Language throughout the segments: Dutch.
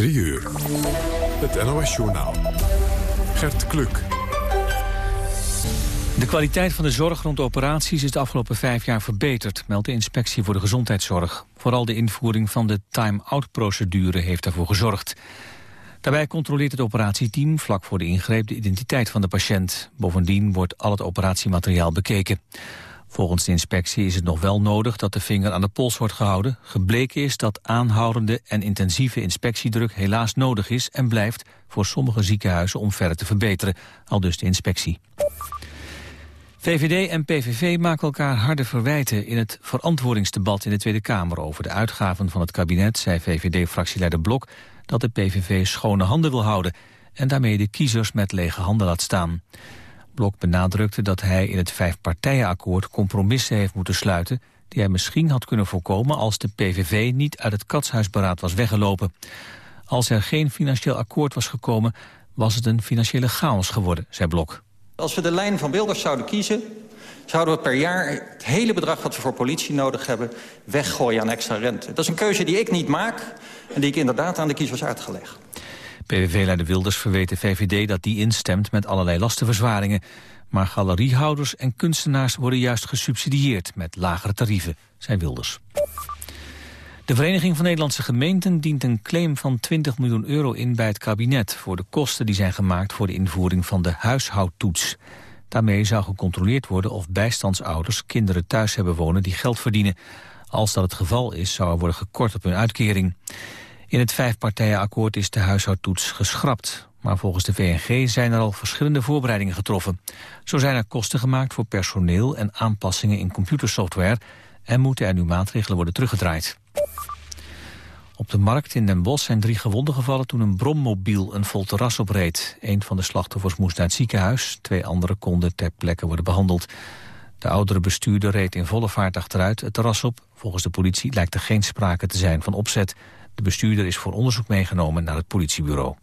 3 uur. Het NOS-journaal. Gert Kluk. De kwaliteit van de zorg rond operaties is de afgelopen vijf jaar verbeterd, meldt de Inspectie voor de Gezondheidszorg. Vooral de invoering van de time-out-procedure heeft daarvoor gezorgd. Daarbij controleert het operatieteam vlak voor de ingreep de identiteit van de patiënt. Bovendien wordt al het operatiemateriaal bekeken. Volgens de inspectie is het nog wel nodig dat de vinger aan de pols wordt gehouden. Gebleken is dat aanhoudende en intensieve inspectiedruk helaas nodig is en blijft voor sommige ziekenhuizen om verder te verbeteren, al dus de inspectie. VVD en PVV maken elkaar harde verwijten in het verantwoordingsdebat in de Tweede Kamer over de uitgaven van het kabinet, zei VVD-fractieleider Blok dat de PVV schone handen wil houden en daarmee de kiezers met lege handen laat staan. Blok benadrukte dat hij in het vijfpartijenakkoord compromissen heeft moeten sluiten die hij misschien had kunnen voorkomen als de PVV niet uit het katshuisberaad was weggelopen. Als er geen financieel akkoord was gekomen, was het een financiële chaos geworden, zei Blok. Als we de lijn van Wilders zouden kiezen... zouden we per jaar het hele bedrag wat we voor politie nodig hebben... weggooien aan extra rente. Dat is een keuze die ik niet maak en die ik inderdaad aan de kiezers uitgelegd. PVV-leider Wilders verweet de VVD dat die instemt met allerlei lastenverzwaringen. Maar galeriehouders en kunstenaars worden juist gesubsidieerd met lagere tarieven, zei Wilders. De Vereniging van Nederlandse Gemeenten dient een claim van 20 miljoen euro in bij het kabinet... voor de kosten die zijn gemaakt voor de invoering van de huishoudtoets. Daarmee zou gecontroleerd worden of bijstandsouders kinderen thuis hebben wonen die geld verdienen. Als dat het geval is, zou er worden gekort op hun uitkering. In het vijfpartijenakkoord is de huishoudtoets geschrapt. Maar volgens de VNG zijn er al verschillende voorbereidingen getroffen. Zo zijn er kosten gemaakt voor personeel en aanpassingen in computersoftware... en moeten er nu maatregelen worden teruggedraaid. Op de markt in Den Bosch zijn drie gewonden gevallen toen een brommobiel een vol terras opreed. Een van de slachtoffers moest naar het ziekenhuis, twee anderen konden ter plekke worden behandeld. De oudere bestuurder reed in volle vaart achteruit het terras op. Volgens de politie lijkt er geen sprake te zijn van opzet. De bestuurder is voor onderzoek meegenomen naar het politiebureau.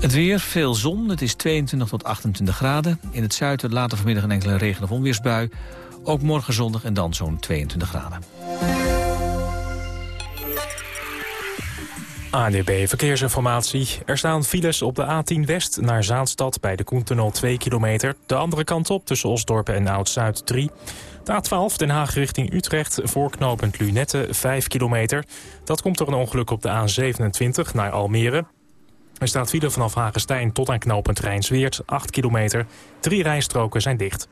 Het weer, veel zon. Het is 22 tot 28 graden. In het zuiden later vanmiddag een enkele regen- of onweersbui. Ook morgen zondag en dan zo'n 22 graden. ANUB Verkeersinformatie. Er staan files op de A10 West naar Zaanstad bij de Koentunnel 2 kilometer. De andere kant op tussen Osdorpen en Oud-Zuid 3. De A12 Den Haag richting Utrecht, voorknopend Lunette 5 kilometer. Dat komt door een ongeluk op de A27 naar Almere. Er staat file vanaf Hagestein tot aan knooppunt Rijnsweert, 8 kilometer. Drie rijstroken zijn dicht.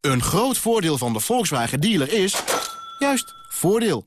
Een groot voordeel van de Volkswagen dealer is... juist, voordeel.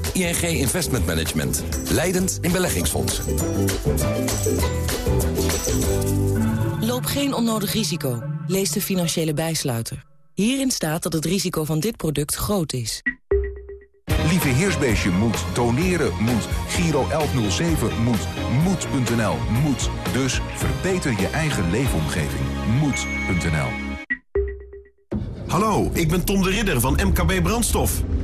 ING Investment Management, leidend in beleggingsfondsen. Loop geen onnodig risico. Lees de financiële bijsluiter. Hierin staat dat het risico van dit product groot is. Lieve Heersbeestje moet, doneren moet, Giro 1107 moet, moed.nl moet. Dus verbeter je eigen leefomgeving. Moed.nl Hallo, ik ben Tom de Ridder van MKB Brandstof.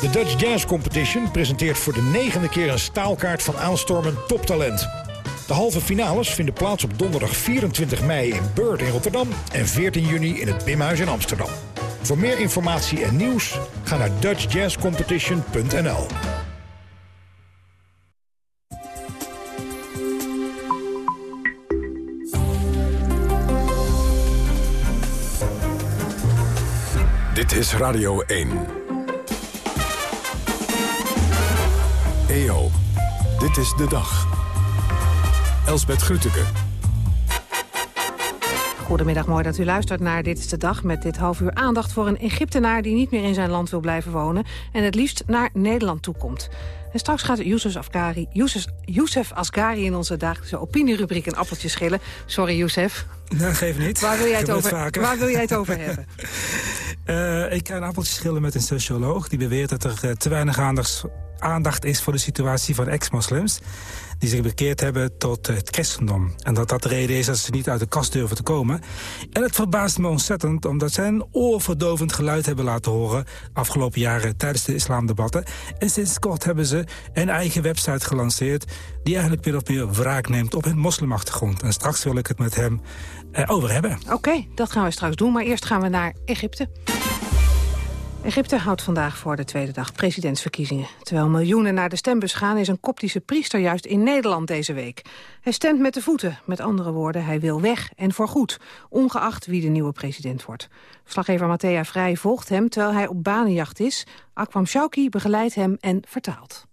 De Dutch Jazz Competition presenteert voor de negende keer een staalkaart van aanstormend toptalent. De halve finales vinden plaats op donderdag 24 mei in Beurt in Rotterdam en 14 juni in het Bimhuis in Amsterdam. Voor meer informatie en nieuws ga naar dutchjazzcompetition.nl. Dit is Radio 1. EO, dit is de dag. Elsbeth Grütke. Goedemiddag, mooi dat u luistert naar Dit is de Dag... met dit half uur aandacht voor een Egyptenaar... die niet meer in zijn land wil blijven wonen... en het liefst naar Nederland toekomt. En straks gaat Youssef Asgari, Youssef, Youssef Asgari in onze dagelijkse opinierubriek... een appeltje schillen. Sorry, Youssef. Nee, geef niet. Waar wil jij het, over, waar wil jij het over hebben? Uh, ik ga een appeltje schillen met een socioloog... die beweert dat er uh, te weinig aandacht, is voor de situatie van ex-moslims die zich bekeerd hebben tot het christendom. En dat dat de reden is dat ze niet uit de kast durven te komen. En het verbaast me ontzettend omdat zij een oorverdovend geluid hebben laten horen... afgelopen jaren tijdens de islamdebatten. En sinds kort hebben ze een eigen website gelanceerd... die eigenlijk weer of meer wraak neemt op hun moslimachtergrond. En straks wil ik het met hem uh, over hebben. Oké, dat gaan we straks doen. Maar eerst gaan we naar Egypte. Egypte houdt vandaag voor de tweede dag presidentsverkiezingen. Terwijl miljoenen naar de stembus gaan... is een koptische priester juist in Nederland deze week. Hij stemt met de voeten. Met andere woorden, hij wil weg en voorgoed. Ongeacht wie de nieuwe president wordt. Verslaggever Matthea Vrij volgt hem terwijl hij op banenjacht is. Akwam Shauki begeleidt hem en vertaalt.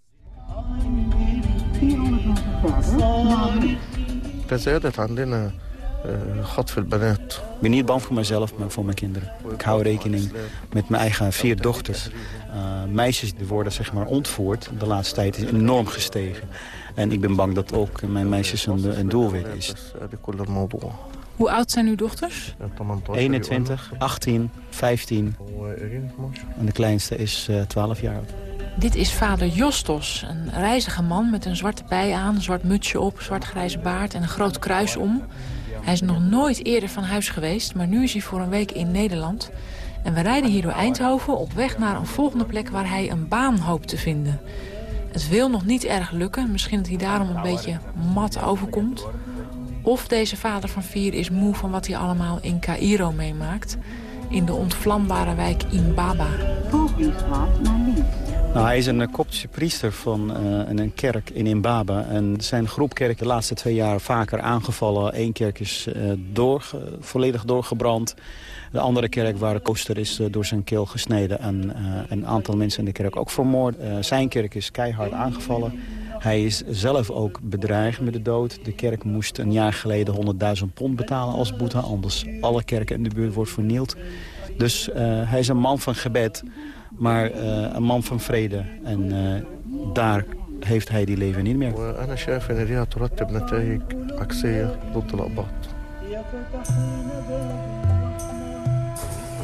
Voor Ik ben niet bang voor mezelf, maar voor mijn kinderen. Ik hou rekening met mijn eigen vier dochters. Uh, meisjes die worden zeg maar ontvoerd. De laatste tijd is enorm gestegen. En ik ben bang dat ook mijn meisjes een, een doelwit is. Hoe oud zijn uw dochters? 21, 18, 15. En de kleinste is uh, 12 jaar oud. Dit is vader Jostos, een reizige man met een zwarte bij aan, een zwart mutsje op, zwart-grijze baard en een groot kruis om. Hij is nog nooit eerder van huis geweest, maar nu is hij voor een week in Nederland. En we rijden hier door Eindhoven op weg naar een volgende plek waar hij een baan hoopt te vinden. Het wil nog niet erg lukken, misschien dat hij daarom een beetje mat overkomt. Of deze vader van vier is moe van wat hij allemaal in Cairo meemaakt. In de ontvlambare wijk Imbaba. Volgingsstraat naar links. Nou, hij is een koptische priester van uh, een kerk in Imbaba. En zijn groep kerken de laatste twee jaar vaker aangevallen. Eén kerk is door, volledig doorgebrand. De andere kerk waar de koster is door zijn keel gesneden. En een aantal mensen in de kerk ook vermoord. zijn kerk is keihard aangevallen. Hij is zelf ook bedreigd met de dood. De kerk moest een jaar geleden 100.000 pond betalen als boete. Anders alle kerken in de buurt wordt vernield. Dus hij is een man van gebed maar uh, een man van vrede. En uh, daar heeft hij die leven niet meer.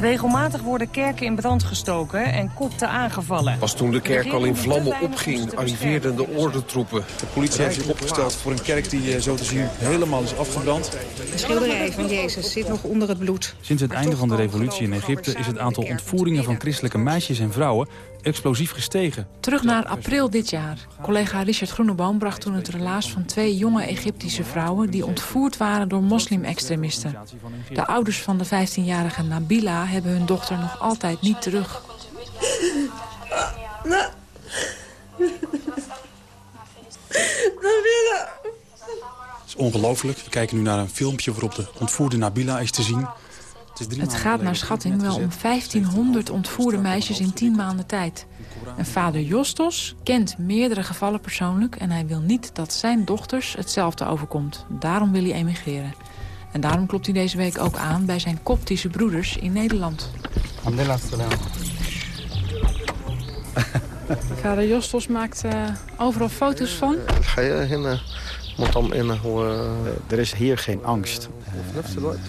Regelmatig worden kerken in brand gestoken en kopten aangevallen. Pas toen de kerk al in vlammen opging, arriveerden de ordentroepen. De politie heeft zich opgesteld voor een kerk die eh, zo te zien helemaal is afgebrand. De schilderij van Jezus zit nog onder het bloed. Sinds het einde van de revolutie in Egypte is het aantal ontvoeringen van christelijke meisjes en vrouwen explosief gestegen. Terug naar april dit jaar. Collega Richard Groeneboom bracht toen het relaas van twee jonge Egyptische vrouwen... die ontvoerd waren door moslim-extremisten. De ouders van de 15-jarige Nabila hebben hun dochter nog altijd niet terug. Nabila! Het is ongelooflijk. We kijken nu naar een filmpje waarop de ontvoerde Nabila is te zien... Het gaat naar schatting wel om 1500 ontvoerde meisjes in 10 maanden tijd. En vader Jostos kent meerdere gevallen persoonlijk... en hij wil niet dat zijn dochters hetzelfde overkomt. Daarom wil hij emigreren. En daarom klopt hij deze week ook aan bij zijn koptische broeders in Nederland. Vader Jostos maakt uh, overal foto's van. Er is hier geen angst.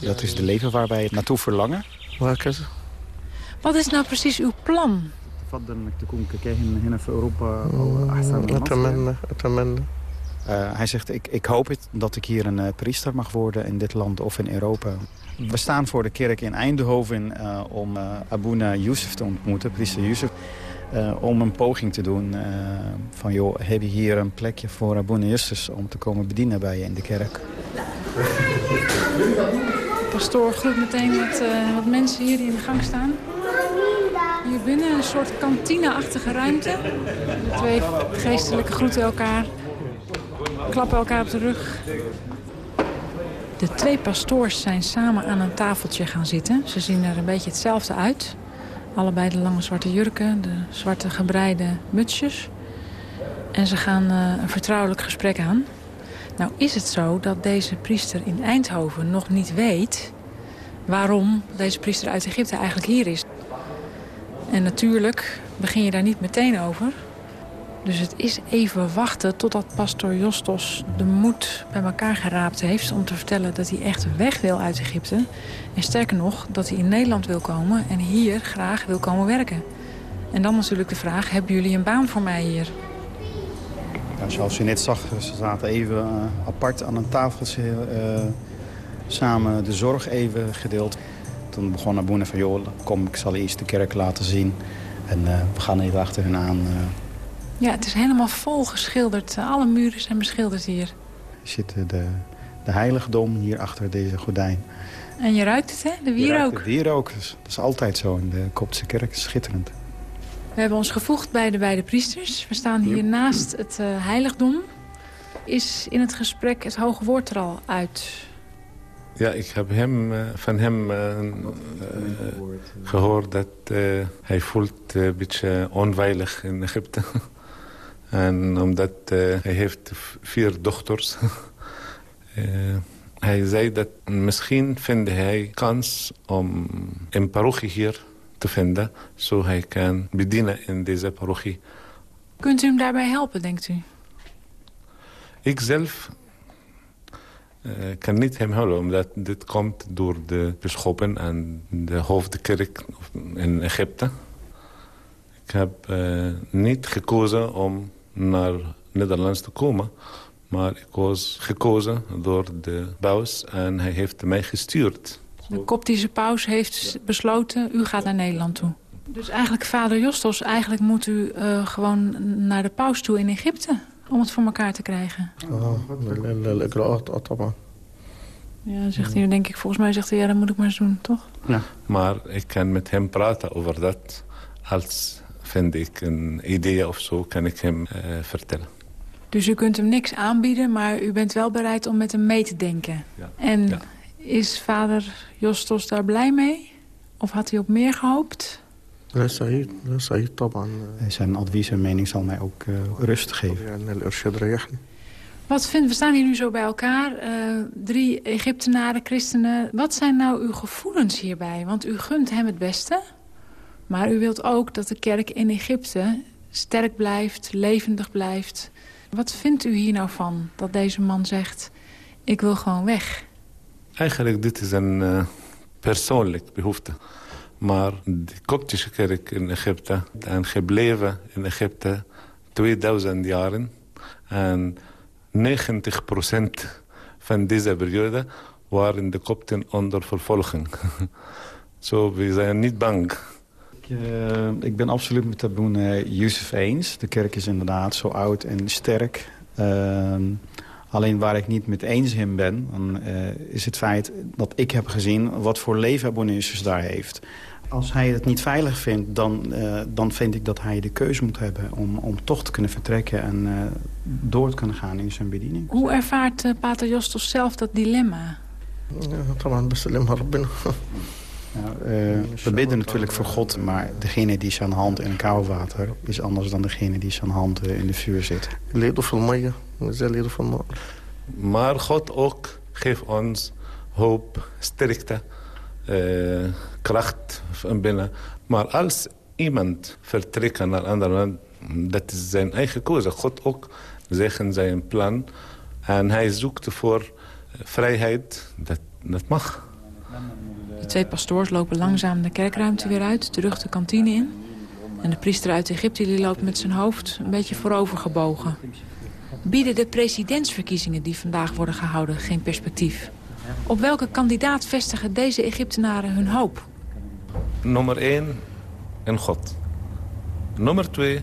dat is de leven waar wij naartoe verlangen. Wat is nou precies uw plan? Uh, hij zegt, ik, ik hoop het, dat ik hier een uh, priester mag worden in dit land of in Europa. We staan voor de kerk in Eindhoven uh, om Abuna Yusuf te ontmoeten, priester Yusuf. Uh, om een poging te doen uh, van, joh, heb je hier een plekje voor Abuna Justus om te komen bedienen bij je in de kerk? pastoor groet meteen wat, uh, wat mensen hier die in de gang staan. Hier binnen een soort kantineachtige ruimte. Twee geestelijke groeten elkaar. Klappen elkaar op de rug. De twee pastoors zijn samen aan een tafeltje gaan zitten. Ze zien er een beetje hetzelfde uit. Allebei de lange zwarte jurken, de zwarte gebreide mutsjes. En ze gaan uh, een vertrouwelijk gesprek aan. Nou is het zo dat deze priester in Eindhoven nog niet weet... waarom deze priester uit Egypte eigenlijk hier is. En natuurlijk begin je daar niet meteen over. Dus het is even wachten totdat pastor Jostos de moed bij elkaar geraapt heeft... om te vertellen dat hij echt weg wil uit Egypte. En sterker nog, dat hij in Nederland wil komen en hier graag wil komen werken. En dan natuurlijk de vraag, hebben jullie een baan voor mij hier? Ja, zoals je net zag, ze zaten even uh, apart aan een tafeltje... Uh, samen de zorg even gedeeld. Toen begon Aboene van, joh, kom, ik zal eerst de kerk laten zien. En uh, we gaan even achter hen aan... Ja, het is helemaal vol geschilderd. Alle muren zijn beschilderd hier. Er zit de, de heiligdom hier achter deze gordijn. En je ruikt het, hè? De wierook. De wierook. Dat is altijd zo in de Koptische kerk. Schitterend. We hebben ons gevoegd bij de beide priesters. We staan hier naast het uh, heiligdom. Is in het gesprek het hoge woord er al uit? Ja, ik heb hem, uh, van hem uh, gehoord dat hij voelt een beetje onveilig in Egypte. En omdat uh, hij heeft vier dochters. hij zei dat misschien vindt hij kans om een parochie hier te vinden. Zo hij kan bedienen in deze parochie. Kunt u hem daarbij helpen, denkt u? Ik zelf uh, kan niet hem helpen. Omdat dit komt door de bisschoppen en de hoofdkerk in Egypte. Ik heb niet gekozen om naar Nederlands te komen. Maar ik was gekozen door de paus en hij heeft mij gestuurd. De koptische paus heeft besloten, u gaat naar Nederland toe. Dus eigenlijk, vader Jostos, eigenlijk moet u uh, gewoon naar de paus toe in Egypte... om het voor elkaar te krijgen. Ja, zegt hij, denk ik, volgens mij zegt hij, ja, dat moet ik maar eens doen, toch? Ja. Maar ik kan met hem praten over dat als vind ik een idee of zo, kan ik hem uh, vertellen. Dus u kunt hem niks aanbieden, maar u bent wel bereid om met hem mee te denken. Ja. En ja. is vader Jostos daar blij mee? Of had hij op meer gehoopt? Zijn advies en mening zal mij ook uh, rust geven. Wat vindt, we staan hier nu zo bij elkaar, uh, drie Egyptenaren, christenen. Wat zijn nou uw gevoelens hierbij? Want u gunt hem het beste... Maar u wilt ook dat de kerk in Egypte sterk blijft, levendig blijft. Wat vindt u hier nou van, dat deze man zegt... ik wil gewoon weg? Eigenlijk, dit is een uh, persoonlijk behoefte. Maar de koptische kerk in Egypte... en gebleven in Egypte 2000 jaren... en 90% van deze periode waren de kopten onder vervolging. Zo, we zijn niet bang... Uh, ik ben absoluut met Taboen uh, Yusuf eens. De kerk is inderdaad zo oud en sterk. Uh, alleen waar ik niet met eens hem ben... Dan, is het feit dat ik heb gezien wat voor leven daar heeft. Als hij het niet veilig vindt, dan, dan vind ik dat hij de keuze moet hebben... om, om toch te kunnen vertrekken en door te kunnen gaan in zijn bediening. Hoe ervaart Pater Jostos zelf dat dilemma? Nou, uh, we bidden natuurlijk voor God, maar degene die zijn hand in koud water... is anders dan degene die zijn hand in de vuur zit. Maar God ook geeft ons hoop, sterkte, uh, kracht van binnen. Maar als iemand vertrekt naar een ander land, dat is zijn eigen keuze. God ook zegt zijn plan. En hij zoekt voor vrijheid, dat, dat mag. De twee pastoors lopen langzaam de kerkruimte weer uit, terug de kantine in. En de priester uit Egypte loopt met zijn hoofd een beetje voorover gebogen. Bieden de presidentsverkiezingen die vandaag worden gehouden geen perspectief? Op welke kandidaat vestigen deze Egyptenaren hun hoop? Nummer 1 in God. Nummer 2,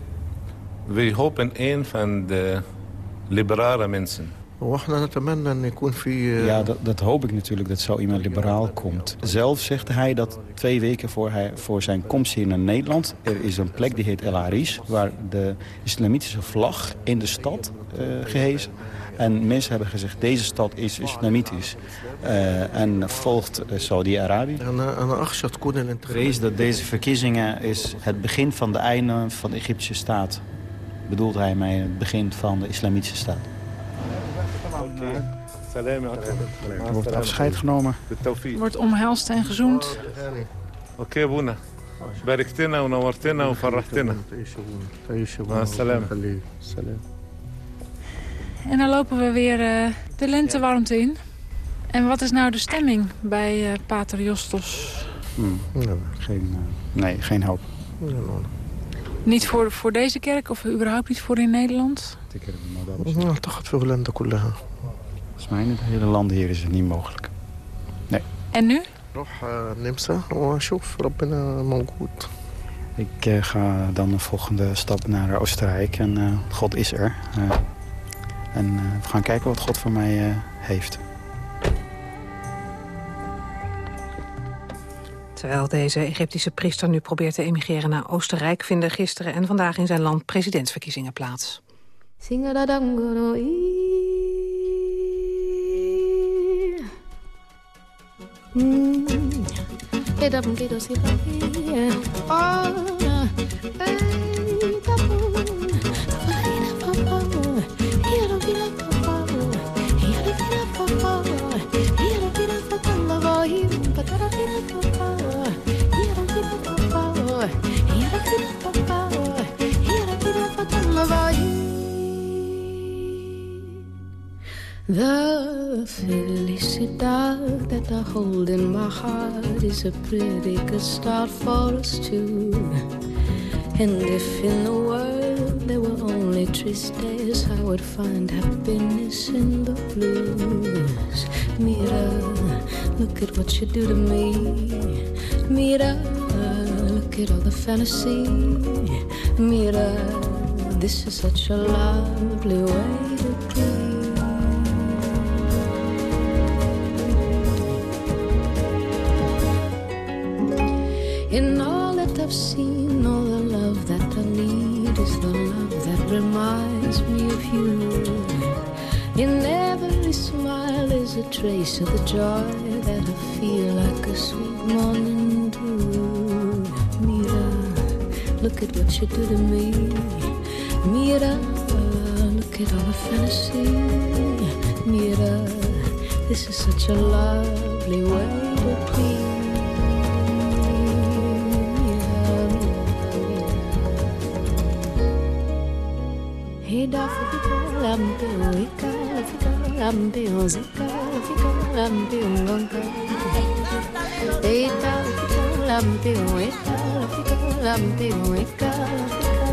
we hopen een van de liberale mensen. Ja, dat, dat hoop ik natuurlijk, dat zo iemand liberaal komt. Zelf zegt hij dat twee weken voor, hij, voor zijn komst hier naar Nederland... er is een plek die heet El Arish, waar de islamitische vlag in de stad uh, gehezen. En mensen hebben gezegd, deze stad is islamitisch uh, en volgt uh, Saudi-Arabië. Ik vrees dat deze verkiezingen is het begin van de einde van de Egyptische staat. Bedoelt hij mij het begin van de islamitische staat. Er wordt afscheid genomen. Wordt omhelst en gezoend. Oké, Boena. باركتنا ونورتنا وفرحتنا مع السلامة En dan lopen we weer uh, de lentewarmte in. En wat is nou de stemming bij uh, Pater Jostos? Hmm. Geen, uh, nee, geen hoop. Niet voor, voor deze kerk of überhaupt niet voor in Nederland? toch het veel lente Volgens mij in het hele land hier is het niet mogelijk. Nee. En nu? Ik uh, ga dan de volgende stap naar Oostenrijk en uh, God is er. Uh, en we gaan kijken wat God voor mij heeft. Terwijl deze Egyptische priester nu probeert te emigreren naar Oostenrijk... vinden gisteren en vandaag in zijn land presidentsverkiezingen plaats. Get up and get us here. Oh, hey, The felicidad that I hold in my heart is a pretty good start for us two. And if in the world there were only tristes, I would find happiness in the blues. Mira, look at what you do to me. Mira, look at all the fantasy. Mira, this is such a lovely way trace of the joy that I feel like a sweet morning dew. Mira, look at what you do to me. Mira, look at all the fantasy. Mira, this is such a lovely way to be.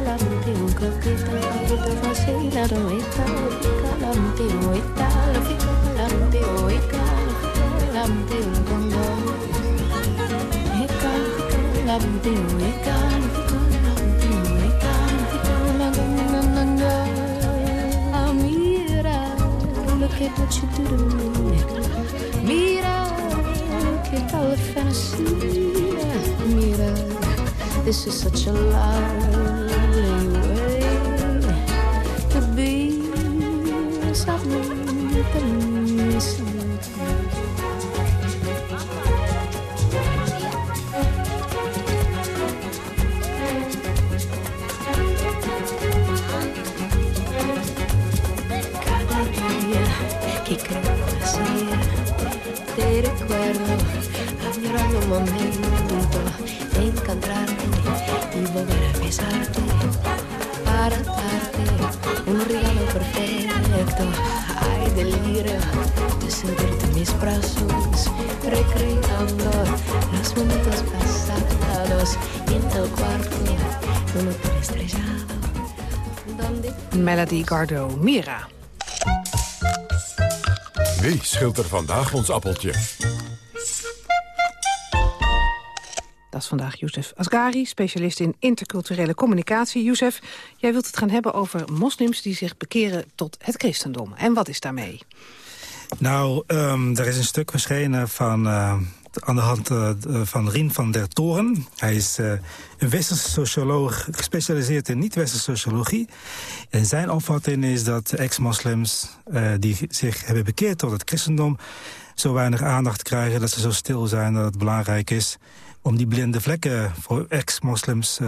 Lampion, kakita, kakita, fasila, do, eta, fika, lampion, eta, fika, lampion, ika, fika, lampion, gonga. Ika, fika, lampion, ika, fika, lampion, ika, fika, lampion, gonga. look at what you do to me. The fantasy. Mira, this is such a lovely way to be. Something delirio de sentirte en mis brazos recreando los momentos pasados en el cuarto de un hotel estrellado Melody Gardot, Mira. Wie scheelt er vandaag ons appeltje? Vandaag Youssef Asgari, specialist in interculturele communicatie. Youssef, jij wilt het gaan hebben over moslims die zich bekeren tot het christendom. En wat is daarmee? Nou, um, er is een stuk verschenen van, uh, aan de hand uh, van Rien van der Toren. Hij is een westerse socioloog, gespecialiseerd in niet-westerse sociologie. En zijn opvatting is dat ex-moslims die zich hebben bekeerd tot het christendom... zo weinig aandacht krijgen, dat ze zo stil zijn dat het belangrijk is... om die blinde vlekken voor ex-moslims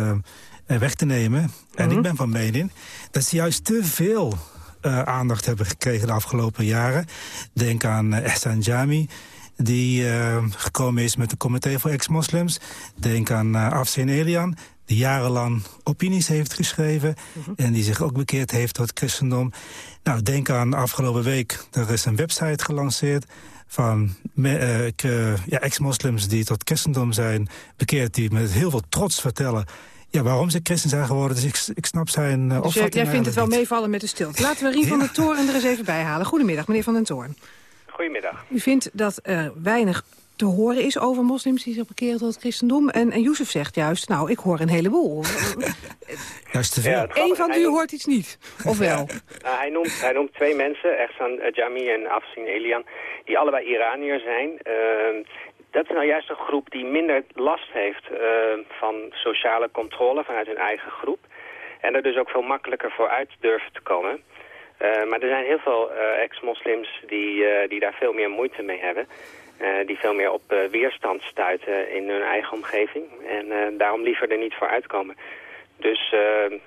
weg te nemen. Mm -hmm. En ik ben van mening dat ze juist te veel uh, aandacht hebben gekregen de afgelopen jaren. Denk aan uh, Ehsan Jami, die gekomen is met een comité voor ex-moslims. Denk aan Afzin Elian, die jarenlang opinies heeft geschreven... -hmm. en die zich ook bekeerd heeft tot het christendom. Nou, denk aan afgelopen week, er is een website gelanceerd van uh, ja, ex-moslims die tot christendom zijn bekeerd... die met heel veel trots vertellen ja, waarom ze christen zijn geworden. Dus ik, ik snap zijn uh, dus opvatting Jij vindt het wel meevallen met de stilte. Laten we Rien ja. van den Toorn er eens even bij halen. Goedemiddag, meneer van den Toorn. Goedemiddag. U vindt dat er weinig te horen is over moslims die zich bekeren tot het christendom. En, en Youssef zegt juist, nou, ik hoor een heleboel. juist te veel. Ja, Eén van u hoort iets niet, of wel? nou, hij, noemt, hij noemt twee mensen, Ehsan Jami en Afsin Elian, die allebei Iraniër zijn. Uh, dat is nou juist een groep die minder last heeft uh, van sociale controle vanuit hun eigen groep. En er dus ook veel makkelijker voor uit durven te komen. Uh, maar er zijn heel veel uh, ex-moslims die, die daar veel meer moeite mee hebben. Die veel meer op weerstand stuiten in hun eigen omgeving. En daarom liever er niet voor uitkomen. Dus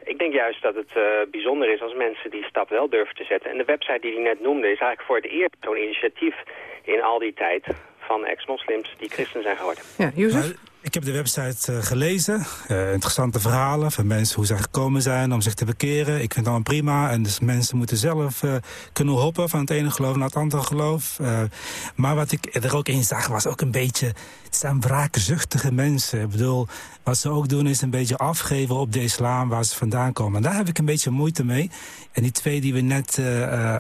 ik denk juist dat het bijzonder is als mensen die stap wel durven te zetten. En de website die hij net noemde is eigenlijk voor het eerst zo'n initiatief in al die tijd van ex-moslims die christen zijn geworden. Ja, Jozef? Ik heb de website uh, gelezen. Uh, interessante verhalen van mensen hoe ze gekomen zijn om zich te bekeren. Ik vind dat prima. En dus mensen moeten zelf uh, kunnen hoppen van het ene geloof naar het andere geloof. maar wat ik er ook in zag was ook een beetje... Het zijn wraakzuchtige mensen. Ik bedoel, wat ze ook doen is een beetje afgeven op de islam waar ze vandaan komen. En daar heb ik een beetje moeite mee. En die twee die we net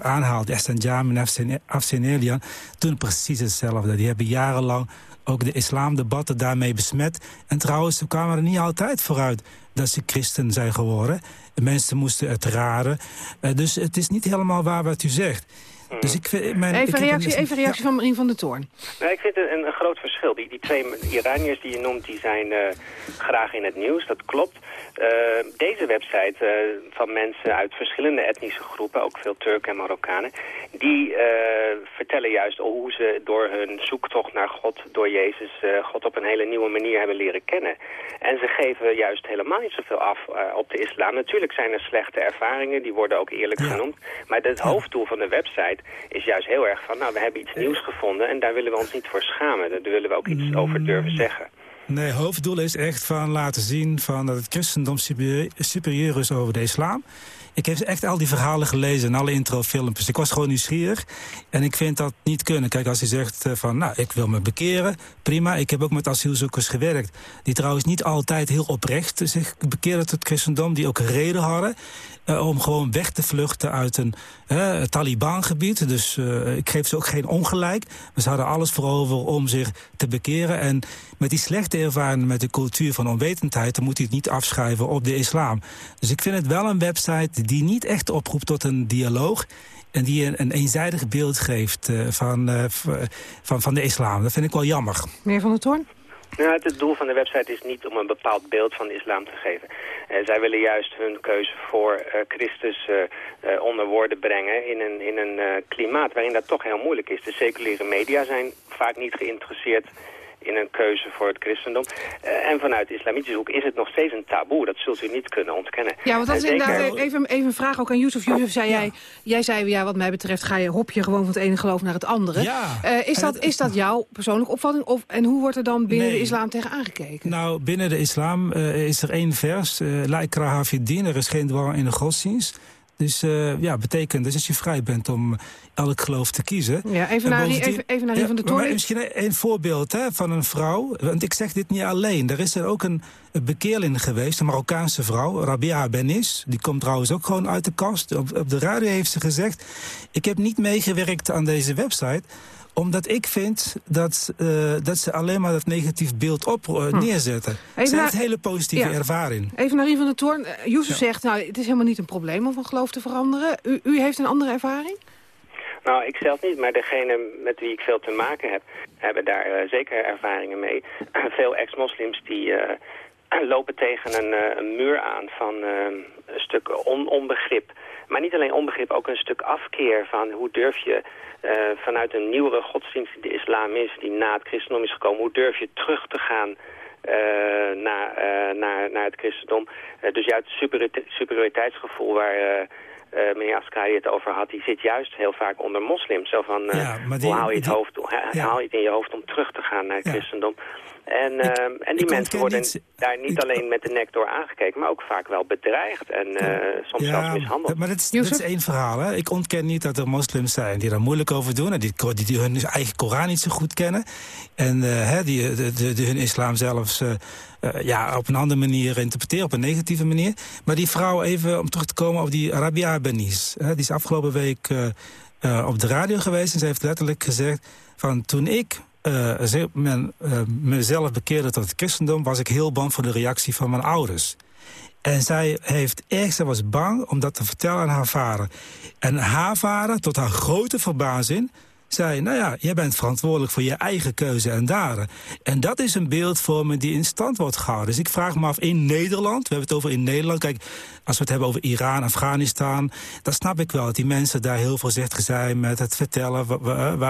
aanhaalden, Estan Jam en Afsin Elian... doen precies hetzelfde. Die hebben jarenlang ook de islamdebatten daarmee besmet. En trouwens, ze kwamen er niet altijd vooruit dat ze christen zijn geworden. De mensen moesten het raden. Uh, dus het is niet helemaal waar wat u zegt. Dus ik, mijn, even, ik reactie, even reactie ja. van Marien van der Toorn. Nou, ik vind het een, een groot verschil. Die, die twee Iraniërs die je noemt, die zijn uh, graag in het nieuws. Dat klopt. Uh, deze website uh, van mensen uit verschillende etnische groepen, ook veel Turken en Marokkanen, die vertellen juist hoe ze door hun zoektocht naar God, door Jezus, God op een hele nieuwe manier hebben leren kennen. En ze geven juist helemaal niet zoveel af op de islam. Natuurlijk zijn er slechte ervaringen, die worden ook eerlijk ja. genoemd. Maar het hoofddoel van de website is juist heel erg van, nou, we hebben iets nieuws gevonden en daar willen we ons niet voor schamen. Daar willen we ook iets over durven zeggen. Nee, hoofddoel is echt van laten zien van dat het christendom superieur is over de islam. Ik heb echt al die verhalen gelezen en alle introfilmpjes. Ik was gewoon nieuwsgierig en ik vind dat niet kunnen. Kijk, als hij zegt van, nou, ik wil me bekeren, prima. Ik heb ook met asielzoekers gewerkt. Die trouwens niet altijd heel oprecht zich bekeerden tot christendom. Die ook reden hadden uh, om gewoon weg te vluchten uit een uh, Taliban-gebied. Dus uh, ik geef ze ook geen ongelijk. Maar ze hadden alles voor over om zich te bekeren. En met die slechte ervaring met de cultuur van onwetendheid... dan moet hij het niet afschrijven op de islam. Dus ik vind het wel een website die niet echt oproept tot een dialoog... En die een, een eenzijdig beeld geeft uh, van, uh, van, van de islam. Dat vind ik wel jammer. Meneer Van der Toorn? Nou, het doel van de website is niet om een bepaald beeld van de islam te geven. Uh, zij willen juist hun keuze voor uh, Christus uh, onder woorden brengen in een, in een klimaat waarin dat toch heel moeilijk is. De seculiere media zijn vaak niet geïnteresseerd in een keuze voor het christendom. Uh, en vanuit de islamitische hoek is het nog steeds een taboe. Dat zult u niet kunnen ontkennen. Ja, want dat is inderdaad even, even een vraag ook aan Yusuf. Yusuf, zei ja. jij, jij zei, ja, wat mij betreft ga je, hop je gewoon van het ene geloof naar het andere. Ja. Uh, is, dat, is dat jouw persoonlijke opvatting? Of, en hoe wordt er dan binnen nee. de islam tegen aangekeken? Nou, binnen de islam uh, is er één vers. Uh, La ikraha er is geen dwang in de godsdienst. Dus uh, ja, betekent dus dat je vrij bent om elk geloof te kiezen. Ja, even, naar, even, even naar ja, van de Toren. Misschien een voorbeeld hè, van een vrouw. Want ik zeg dit niet alleen. Er is er ook een, een bekeerling geweest, een Marokkaanse vrouw, Rabia Benis. Die komt trouwens ook gewoon uit de kast. Op, op de radio heeft ze gezegd... ik heb niet meegewerkt aan deze website Omdat ik vind dat, uh, dat ze alleen maar dat negatief beeld op uh, hm. neerzetten. Even ze naar... heeft hele positieve ja. ervaring. Even naar Rien van der Toorn. Uh, zegt, nou, het is helemaal niet een probleem om van geloof te veranderen. U, u heeft een andere ervaring? Nou, ik zelf niet, maar degene met wie ik veel te maken heb, hebben daar uh, zeker ervaringen mee. veel ex-moslims die uh, lopen tegen een, uh, een, muur aan van een stuk on onbegrip. Maar niet alleen onbegrip, ook een stuk afkeer van hoe durf je vanuit een nieuwere godsdienst die de islam is, die na het christendom is gekomen, hoe durf je terug te gaan naar, naar, naar het christendom. dus juist het superioriteitsgevoel waar uh, meneer Askai het over had, die zit juist heel vaak onder moslims. Zo van, uh, hoe haal je, het hoofd, ja. haal je het in je hoofd om terug te gaan naar het christendom? En, uh, en die mensen worden daar niet alleen met de nek door aangekeken, maar ook vaak wel bedreigd en uh, soms zelfs mishandeld. Maar dat is, dat is één verhaal. Hè? Ik ontken niet dat er moslims zijn die daar moeilijk over doen en die, die, die hun eigen Koran niet zo goed kennen. En hè, die, de, de, hun islam zelfs uh, ja, op een andere manier interpreteren, op een negatieve manier. Maar die vrouw, even om terug te komen op die Rabia Benis. die is afgelopen week uh, uh, op de radio geweest en ze heeft letterlijk gezegd... van toen ik men, mezelf bekeerde tot het christendom... was ik heel bang voor de reactie van mijn ouders. En zij heeft echt, ze was bang om dat te vertellen aan haar vader. En haar vader, tot haar grote verbazing zei... nou ja, jij bent verantwoordelijk voor je eigen keuze en daden. En dat is een beeldvorming die in stand wordt gehouden. Dus ik vraag me af, in Nederland, we hebben het over in Nederland... kijk, als we het hebben over Iran, Afghanistan... dan snap ik wel dat die mensen daar heel voorzichtig zijn... met het vertellen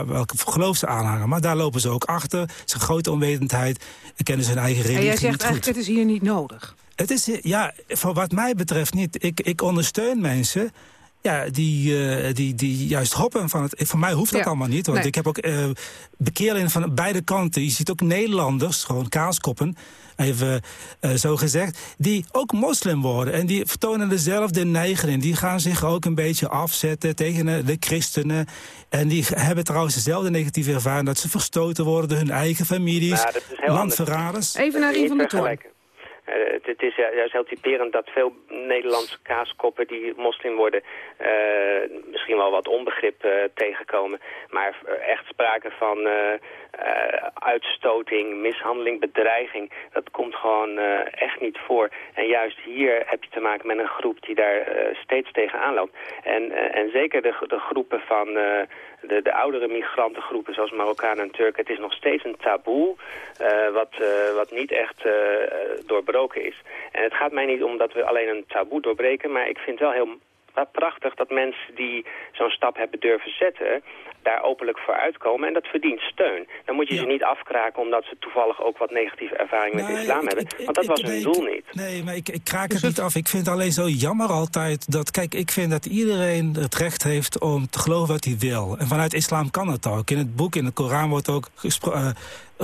welke geloof ze aanhangen. Maar daar lopen ze ook achter. Het is een grote onwetendheid. En kennen ze hun eigen religie En jij zegt eigenlijk, het is hier niet nodig. Het is, ja, voor wat mij betreft niet. Ik, ik ondersteun mensen ja, die, uh, die, die juist hoppen van het... Voor mij hoeft dat allemaal niet, want ik heb ook uh, bekeerlingen van beide kanten. Je ziet ook Nederlanders, gewoon kaaskoppen, even uh, zo gezegd... die ook moslim worden en die vertonen dezelfde neiging. Die gaan zich ook een beetje afzetten tegen de christenen. En die hebben trouwens dezelfde negatieve ervaring... dat ze verstoten worden door hun eigen families, ja, landverraders. Even naar Rien van der Toorn. Uh, het, is juist heel typerend dat veel Nederlandse kaaskoppen die moslim worden... Uh, misschien wel wat onbegrip uh, tegenkomen. Maar echt sprake van uitstoting, mishandeling, bedreiging... dat komt gewoon echt niet voor. En juist hier heb je te maken met een groep die daar steeds tegenaan loopt. En, en zeker de, de groepen van de, de oudere migrantengroepen zoals Marokkanen en Turken. Het is nog steeds een taboe uh, wat, uh, wat niet echt uh, doorbroken is. En het gaat mij niet om dat we alleen een taboe doorbreken, maar ik vind wel heel prachtig dat mensen die zo'n stap hebben durven zetten daar openlijk voor uitkomen. En dat verdient steun. Dan moet je ze niet afkraken omdat ze toevallig ook wat negatieve ervaring met de islam hebben. Want dat was hun doel niet. Nee, maar ik, ik kraak het niet af. Ik vind het alleen zo jammer altijd dat... Kijk, ik vind dat iedereen het recht heeft om te geloven wat hij wil. En vanuit islam kan het ook. In het boek, in de Koran wordt ook uh,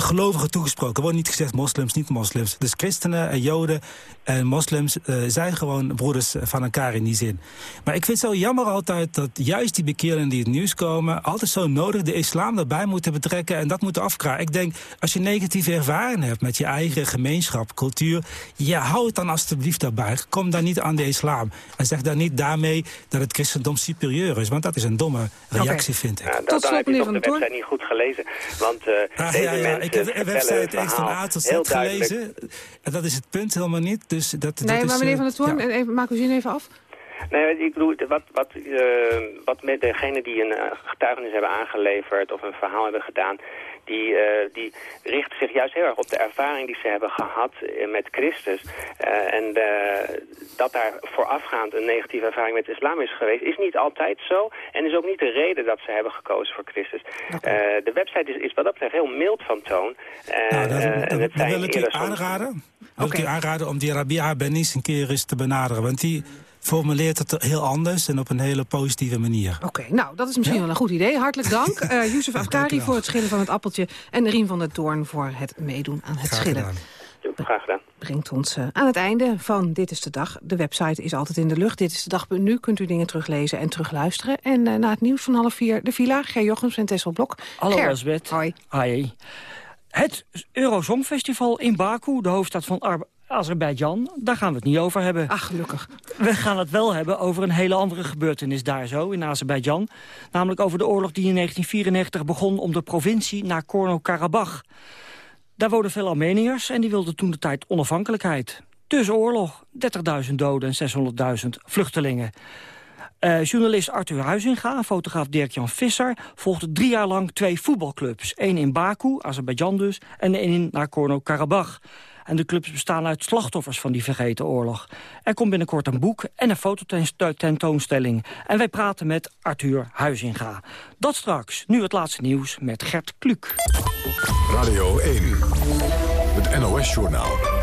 gelovigen toegesproken. Er wordt niet gezegd moslims, niet moslims. Dus christenen en joden en moslims uh, zijn gewoon broeders van elkaar in die zin. Maar ik vind het zo jammer altijd dat juist die bekeerlingen die het nieuws komen... altijd zo nodig de islam erbij moeten betrekken en dat moeten afkraken. Ik denk, als je negatieve ervaring hebt met je eigen gemeenschap, cultuur... ja, hou het dan alstublieft daarbij. Kom dan niet aan de islam. En zeg dan niet daarmee dat het christendom superieur is. Want dat is een domme reactie, vind ik. Ja, dat, Tot slot, meneer Van de website niet goed gelezen. Want uh, ah, deze ja, ja, mensen ik heb de website echt van A tot Z gelezen. En dat is het punt helemaal niet. Dus dat, nee, dat maar meneer Van der Toorn, ja. even, maak uw zin even af. Nee, ik bedoel, wat, wat, uh, wat met degene die een getuigenis hebben aangeleverd of een verhaal hebben gedaan, die, uh, die richten zich juist heel erg op de ervaring die ze hebben gehad met Christus. Uh, en dat daar voorafgaand een negatieve ervaring met islam is geweest, is niet altijd zo. En is ook niet de reden dat ze hebben gekozen voor Christus. Okay. de website is, is wat dat betreft heel mild van toon. nou, dat, en het wil ik u aanraden. Wil ik u aanraden om die Rabia Benis een keer eens te benaderen. Want die formuleert het heel anders en op een hele positieve manier. Oké, nou, dat is misschien wel een goed idee. Hartelijk dank, uh, Youssef Afkari voor het schillen van het appeltje... en Rien van der Doorn voor het meedoen aan het Graag schillen. Gedaan. Graag gedaan. Brengt ons uh, aan het einde van Dit is de Dag. De website is altijd in de lucht. Dit is de dag. Nu kunt u dingen teruglezen en terugluisteren. En uh, na het nieuws van half vier, de Villa, Ger Jochems en Tessel Blok. Hallo Elsbeth. Hoi. Hoi. Het Eurosongfestival in Baku, de hoofdstad van Ar Azerbeidzjan, daar gaan we het niet over hebben. Ach, gelukkig. We gaan het wel hebben over een hele andere gebeurtenis daar zo, in Azerbeidzjan. Namelijk over de oorlog die in 1994 begon om de provincie Nagorno-Karabakh. Daar woonden veel Armeniërs en die wilden toen de tijd onafhankelijkheid. Dus oorlog, 30.000 doden en 600.000 vluchtelingen. Uh, journalist Arthur Huizinga en fotograaf Dirk-Jan Visser... volgden drie jaar lang twee voetbalclubs. Eén in Baku, Azerbeidzjan dus, en één in Nagorno-Karabakh. En de clubs bestaan uit slachtoffers van die vergeten oorlog. Er komt binnenkort een boek en een fototentoonstelling. En wij praten met Arthur Huizinga. Dat straks, nu het laatste nieuws met Gert Kluk. Radio 1, het NOS-journaal.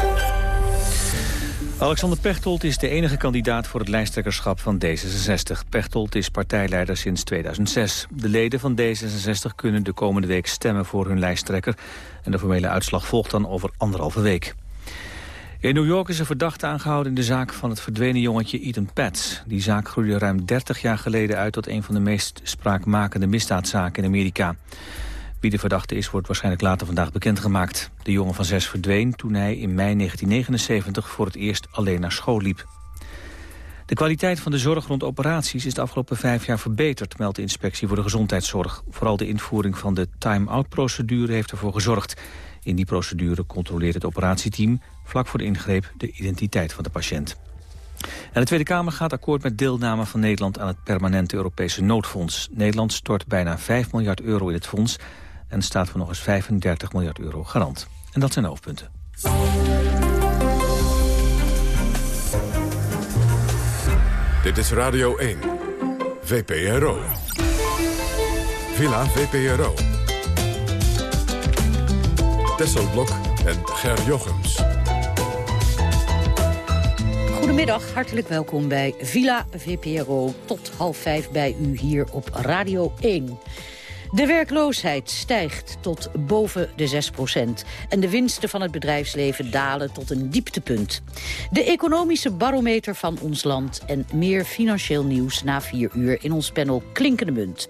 Alexander Pechtold is de enige kandidaat voor het lijsttrekkerschap van D66. Pechtold is partijleider sinds 2006. De leden van D66 kunnen de komende week stemmen voor hun lijsttrekker. En de formele uitslag volgt dan over anderhalve week. In New York is een verdachte aangehouden in de zaak van het verdwenen jongetje Ethan Pats. Die zaak groeide ruim 30 jaar geleden uit tot een van de meest spraakmakende misdaadzaken in Amerika. Wie de verdachte is, wordt waarschijnlijk later vandaag bekendgemaakt. De jongen van zes verdween toen hij in mei 1979 voor het eerst alleen naar school liep. De kwaliteit van de zorg rond operaties is de afgelopen vijf jaar verbeterd, meldt de Inspectie voor de Gezondheidszorg. Vooral de invoering van de time-out-procedure heeft ervoor gezorgd. In die procedure controleert het operatieteam vlak voor de ingreep de identiteit van de patiënt. En de Tweede Kamer gaat akkoord met deelname van Nederland aan het permanente Europese noodfonds. Nederland stort bijna 5 miljard euro in het fonds en staat voor nog eens 35 miljard euro garant. En dat zijn de hoofdpunten. Dit is Radio 1, VPRO. Villa VPRO. Tesselblok en Ger Jochems. Goedemiddag, hartelijk welkom bij Villa VPRO. Tot half vijf bij u hier op Radio 1. De werkloosheid stijgt tot boven de 6% En de winsten van het bedrijfsleven dalen tot een dieptepunt. De economische barometer van ons land en meer financieel nieuws na vier uur in ons panel Klinkende Munt.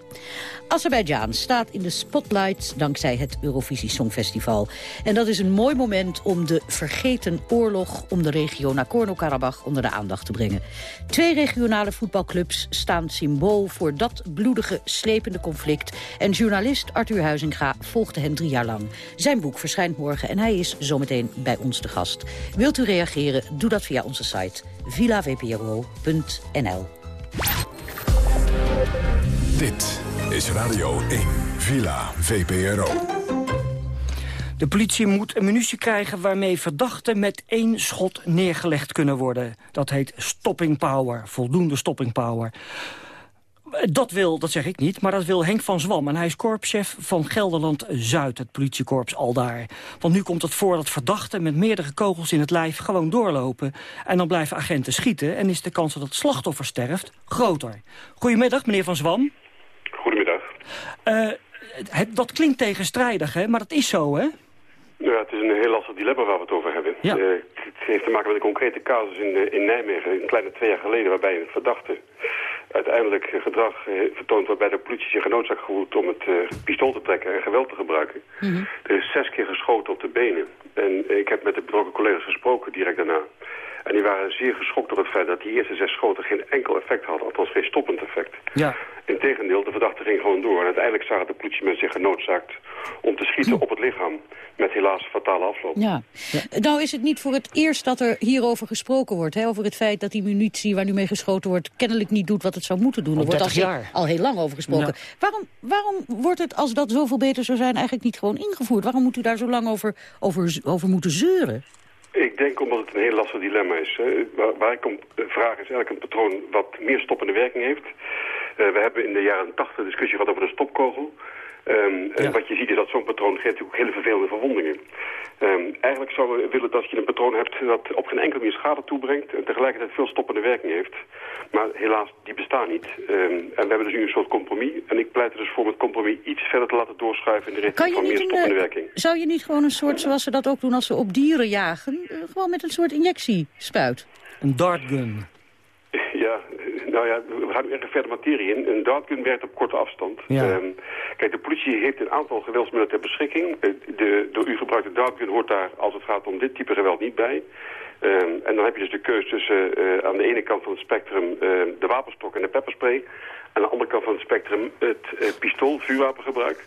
Azerbeidzjan staat in de spotlight dankzij het Eurovisie Songfestival. En dat is een mooi moment om de vergeten oorlog om de regio Nagorno-Karabakh onder de aandacht te brengen. Twee regionale voetbalclubs staan symbool voor dat bloedige, slepende conflict. En journalist Arthur Huizinga volgde hen drie jaar lang. Zijn boek verschijnt morgen en hij is zometeen bij ons te gast. Wilt u reageren? Doe dat via onze site villavpro.nl. Dit is Radio 1, Villa VPRO. De politie moet een munitie krijgen waarmee verdachten met één schot neergelegd kunnen worden. Dat heet stopping power, voldoende stopping power. Dat wil, dat zeg ik niet, maar dat wil Henk van Zwam. En hij is korpschef van Gelderland-Zuid, het politiekorps al daar. Want nu komt het voor dat verdachten met meerdere kogels in het lijf gewoon doorlopen. En dan blijven agenten schieten en is de kans dat het slachtoffer sterft groter. Goedemiddag, meneer van Zwam. Goedemiddag. Uh, het, dat klinkt tegenstrijdig, hè? maar dat is zo, hè? Ja, het is een heel lastig dilemma waar we het over hebben. Ja. Uh, het heeft te maken met een concrete casus in, uh, in Nijmegen, een kleine twee jaar geleden, waarbij een verdachte uiteindelijk gedrag vertoont waarbij de politie zich genoodzaakt gevoelt om het pistool te trekken en geweld te gebruiken. Mhm. Er is zes keer geschoten op de benen. En ik heb met de betrokken collega's gesproken direct daarna. En die waren zeer geschokt door het feit dat die eerste zes schoten geen enkel effect hadden. Althans geen stoppend effect. Ja. Integendeel, de verdachte ging gewoon door. En uiteindelijk zagen de politiemensen zich genoodzaakt om te schieten op het lichaam. Met helaas fatale afloop. Ja. Nou is het niet voor het eerst dat er hierover gesproken wordt. Hè? Over het feit dat die munitie waar nu mee geschoten wordt... kennelijk niet doet wat het zou moeten doen. Er wordt al, jaar. al heel lang over gesproken. Waarom, waarom wordt het, als dat zoveel beter zou zijn, eigenlijk niet gewoon ingevoerd? Waarom moet u daar zo lang over, over, over moeten zeuren? Ik denk omdat het een heel lastig dilemma is. Waar, waar ik om vraag is eigenlijk een patroon wat meer stoppende werking heeft. Uh, we hebben in de jaren 80 discussie gehad over de stopkogel. Um, En wat je ziet is dat zo'n patroon geeft natuurlijk hele vervelende verwondingen. Um, eigenlijk zouden we willen dat je een patroon hebt dat op geen enkele manier schade toebrengt... en tegelijkertijd veel stoppende werking heeft. Maar helaas, die bestaan niet. Um, en we hebben dus nu een soort compromis. En ik pleit er dus voor het compromis iets verder te laten doorschuiven... in de richting van meer stoppende een, werking. Zou je niet gewoon een soort, zoals ze dat ook doen als ze op dieren jagen... Uh, gewoon met een soort injectiespuit? Een dartgun. Nou ja, we gaan nu erg verder materie in. Een dartgun werkt op korte afstand. Ja. Um, kijk, de politie heeft een aantal geweldsmiddelen ter beschikking. De door u gebruikte dartgun hoort daar, als het gaat om dit type geweld, niet bij. Ehm, en dan heb je dus de keus tussen eh, aan de ene kant van het spectrum eh, de wapenstok en de pepperspray. Aan de andere kant van het spectrum het uh, pistool, vuurwapengebruik.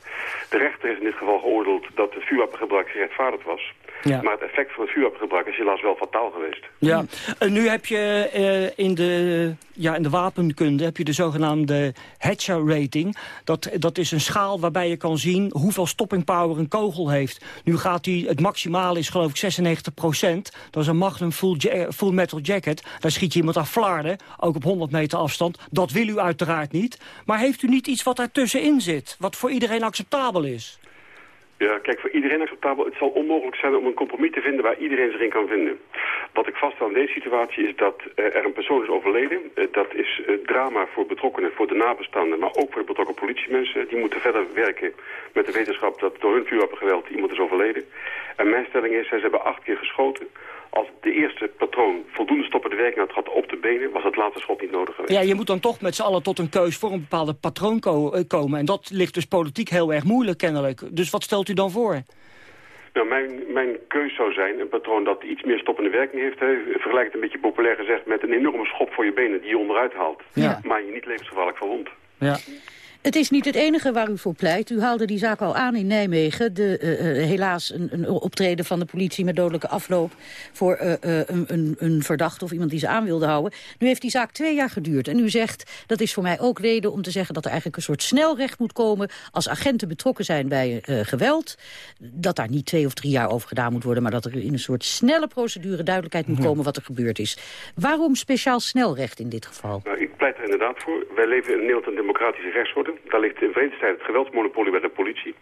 De rechter is in dit geval geoordeeld dat het vuurwapengebruik gerechtvaardigd was. Ja. Maar het effect van het vuurwapengebruik is helaas wel fataal geweest. Ja, en nu heb je eh, in, de, ja, in de wapenkunde heb je de zogenaamde Hatcher rating. Dat, dat is een schaal waarbij je kan zien hoeveel stopping power een kogel heeft. Nu gaat hij, het maximale is geloof ik 96% Dat is een Magnum full metal jacket. Daar schiet je iemand aan flarden, ook op 100 meter afstand. Dat wil u uiteraard niet. Maar heeft u niet iets wat daartussenin zit, wat voor iedereen acceptabel is? Ja, kijk, voor iedereen acceptabel. Het zal onmogelijk zijn om een compromis te vinden waar iedereen zich in kan vinden. Wat ik vaststel in deze situatie is dat eh, er een persoon is overleden. Eh, dat is eh, drama voor betrokkenen, voor de nabestaanden, maar ook voor de betrokken politiemensen. Die moeten verder werken met de wetenschap dat door hun vuurwapengeweld iemand is overleden. En mijn stelling is, zij ze hebben acht keer geschoten. Als de eerste patroon voldoende stoppende werking had gehad op de benen, was het laatste schot niet nodig geweest. Ja, je moet dan toch met z'n allen tot een keus voor een bepaalde patroon ko- eh, komen. En dat ligt dus politiek heel erg moeilijk kennelijk. Dus wat stelt u dan voor? Nou, mijn, mijn keus zou zijn een patroon dat iets meer stoppende werking heeft. Hè. Vergelijk het een beetje populair gezegd met een enorme schop voor je benen die je onderuit haalt. Ja. Maar je niet levensgevaarlijk verwondt. Ja. Het is niet het enige waar u voor pleit. U haalde die zaak al aan in Nijmegen. De, eh, eh, helaas een, een optreden van de politie met dodelijke afloop... voor eh, eh, een, een, een verdachte of iemand die ze aan wilde houden. Nu heeft die zaak twee jaar geduurd. En u zegt, dat is voor mij ook reden om te zeggen... dat er eigenlijk een soort snelrecht moet komen... als agenten betrokken zijn bij eh, geweld. Dat daar niet twee of drie jaar over gedaan moet worden... maar dat er in een soort snelle procedure duidelijkheid moet komen... wat er gebeurd is. Waarom speciaal snelrecht in dit geval? Nou, ik pleit er inderdaad voor. Wij leven in Nederland een democratische rechtsorde. Daar ligt in Verenigde Staten het geweldsmonopolie bij de politie.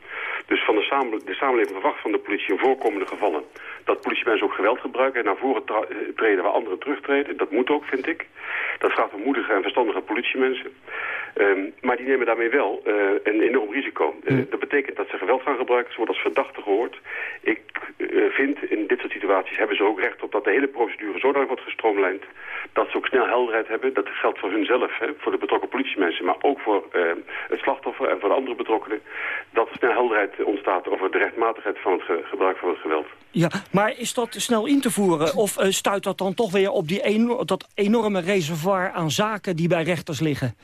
Dus van de, samen, de samenleving verwacht van de politie in voorkomende gevallen... dat politiemensen ook geweld gebruiken en naar voren eh, treden waar anderen terugtreden. Dat moet ook, vind ik. Dat vraagt om moedige en verstandige politiemensen. Ehm, maar die nemen daarmee wel eh, een enorm risico. Eh, dat betekent dat ze geweld gaan gebruiken. Ze worden als verdachte gehoord. Ik vind in dit soort situaties hebben ze ook recht op dat de hele procedure zodanig wordt gestroomlijnd dat ze ook snel helderheid hebben. Dat geldt voor hunzelf, hè, voor de betrokken politiemensen, maar ook voor het slachtoffer en voor de andere betrokkenen. Dat er snel helderheid ontstaat over de rechtmatigheid van het ge- gebruik van het geweld. Ja, maar is dat snel in te voeren? Of eh, stuit dat dan toch weer op die dat enorme reservoir aan zaken die bij rechters liggen?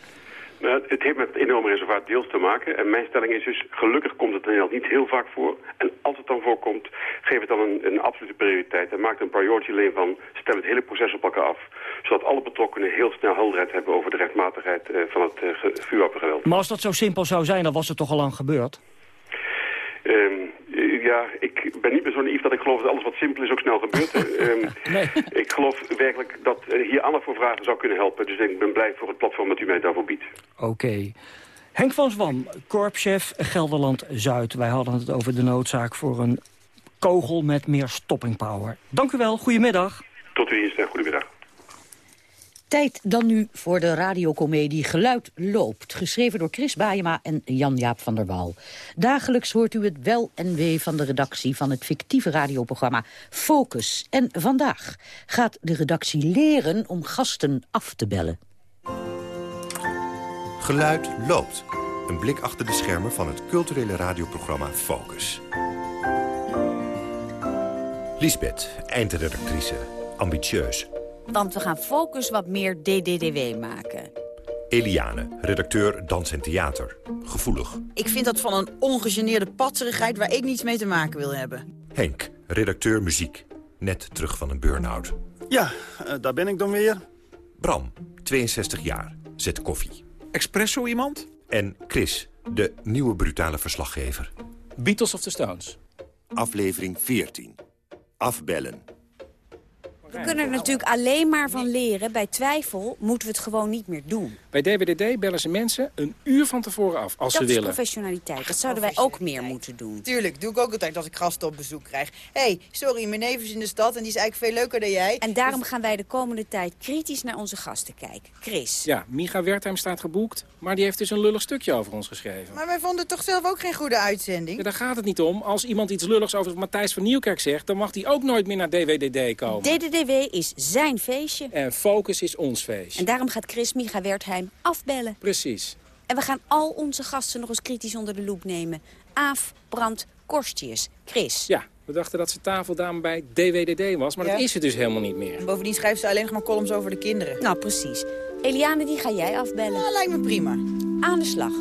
Nou, het heeft met het enorme reservaat deels te maken. En mijn stelling is dus, gelukkig komt het in niet heel vaak voor. En als het dan voorkomt, geef het dan een, een absolute prioriteit. En maak een priority lane van, stem het hele proces op elkaar af. Zodat alle betrokkenen heel snel helderheid hebben over de rechtmatigheid eh, van het eh, ge- vuurwapengeweld. Maar als dat zo simpel zou zijn, dan was het toch al lang gebeurd? Ehm, eh, ja, ik ben niet meer zo naïef dat ik geloof dat alles wat simpel is ook snel gebeurt. Ehm, Ik geloof werkelijk dat eh, hier aandacht voor vragen zou kunnen helpen. Dus ik ben blij voor het platform dat u mij daarvoor biedt. Oké. Henk van Zwam, korpschef Gelderland-Zuid. Wij hadden het over de noodzaak voor een kogel met meer stopping power. Dank u wel, goedemiddag. Tot u dienst en goedemiddag. Tijd dan nu voor de radiocomedie Geluid loopt. Geschreven door Chris Baayema en Jan-Jaap van der Wal. Dagelijks hoort u het wel en wee van de redactie van het fictieve radioprogramma Focus. En vandaag gaat de redactie leren om gasten af te bellen. Geluid loopt. Een blik achter de schermen van het culturele radioprogramma Focus. Lisbeth, eindredactrice. Ambitieus. Want we gaan Focus wat meer DDDW maken. Eliane, redacteur Dans en Theater. Gevoelig. Ik vind dat van een ongegeneerde patserigheid waar ik niets mee te maken wil hebben. Henk, redacteur muziek. Net terug van een burn-out. Ja, eh, daar ben ik dan weer. Bram, 62 jaar. Zet koffie. Espresso iemand? En Chris, de nieuwe brutale verslaggever. Beatles of the Stones? Aflevering 14. Afbellen. We kunnen er natuurlijk alleen maar van leren. Bij twijfel moeten we het gewoon niet meer doen. Bij DWDD bellen ze mensen een uur van tevoren af, als dat ze is willen. professionaliteit. Dat zouden wij ook meer moeten doen. Tuurlijk, doe ik ook altijd als ik gasten op bezoek krijg. Hé, hey, sorry, mijn neef is in de stad en die is eigenlijk veel leuker dan jij. En daarom gaan wij de komende tijd kritisch naar onze gasten kijken. Chris. Ja, Micha Wertheim staat geboekt, maar die heeft dus een lullig stukje over ons geschreven. Maar wij vonden toch zelf ook geen goede uitzending? Ja, daar gaat het niet om. Als iemand iets lulligs over Matthijs van Nieuwkerk zegt... dan mag die ook nooit meer naar DWDD komen. DDDW is zijn feestje. En Focus is ons feest. En daarom gaat Chris Micha Wertheim afbellen. Precies. En we gaan al onze gasten nog eens kritisch onder de loep nemen. Aaf, Brand, Korstjes, Chris. Ja, We dachten dat ze tafeldame bij DWDD was, maar Ja. dat is ze dus helemaal niet meer. En bovendien schrijft ze alleen nog maar columns over de kinderen. Nou, precies. Eliane, die ga jij afbellen. Ja, lijkt me prima. Aan de slag.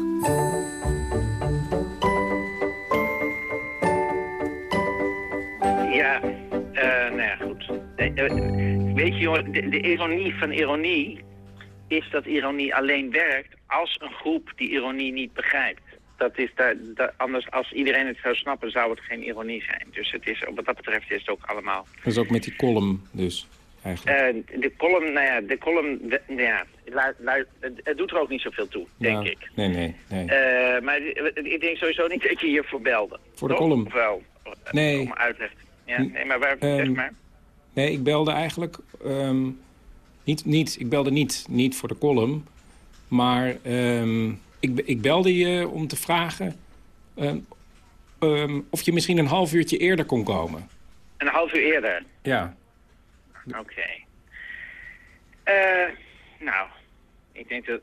Ja, eh nou ja, goed. Eh, eh, weet je, jongen, de, de ironie van ironie is dat ironie alleen werkt als een groep die ironie niet begrijpt. Dat is daar, daar- anders, als iedereen het zou snappen, zou het geen ironie zijn. Dus het is, wat dat betreft is het ook allemaal... Dat is ook met die column dus, eigenlijk. Eh, de column, nou ja, de column, de- nou ja, het, doet er ook niet zoveel toe, denk ik. Nee, nee, nee. Eh, maar ik denk sowieso niet dat je hiervoor belde. Voor de Toch? column? Of wel? Nee. Om uitleg. Ja, nee, maar waar, Ehm, zeg maar. Nee, ik belde eigenlijk... ehm, niet, niet, ik belde niet, niet voor de column. Maar ehm, ik, ik belde je om te vragen... ehm, ehm, of je misschien een half uurtje eerder kon komen. Een half uur eerder. Ja. Oké. Eh, nou, ik denk dat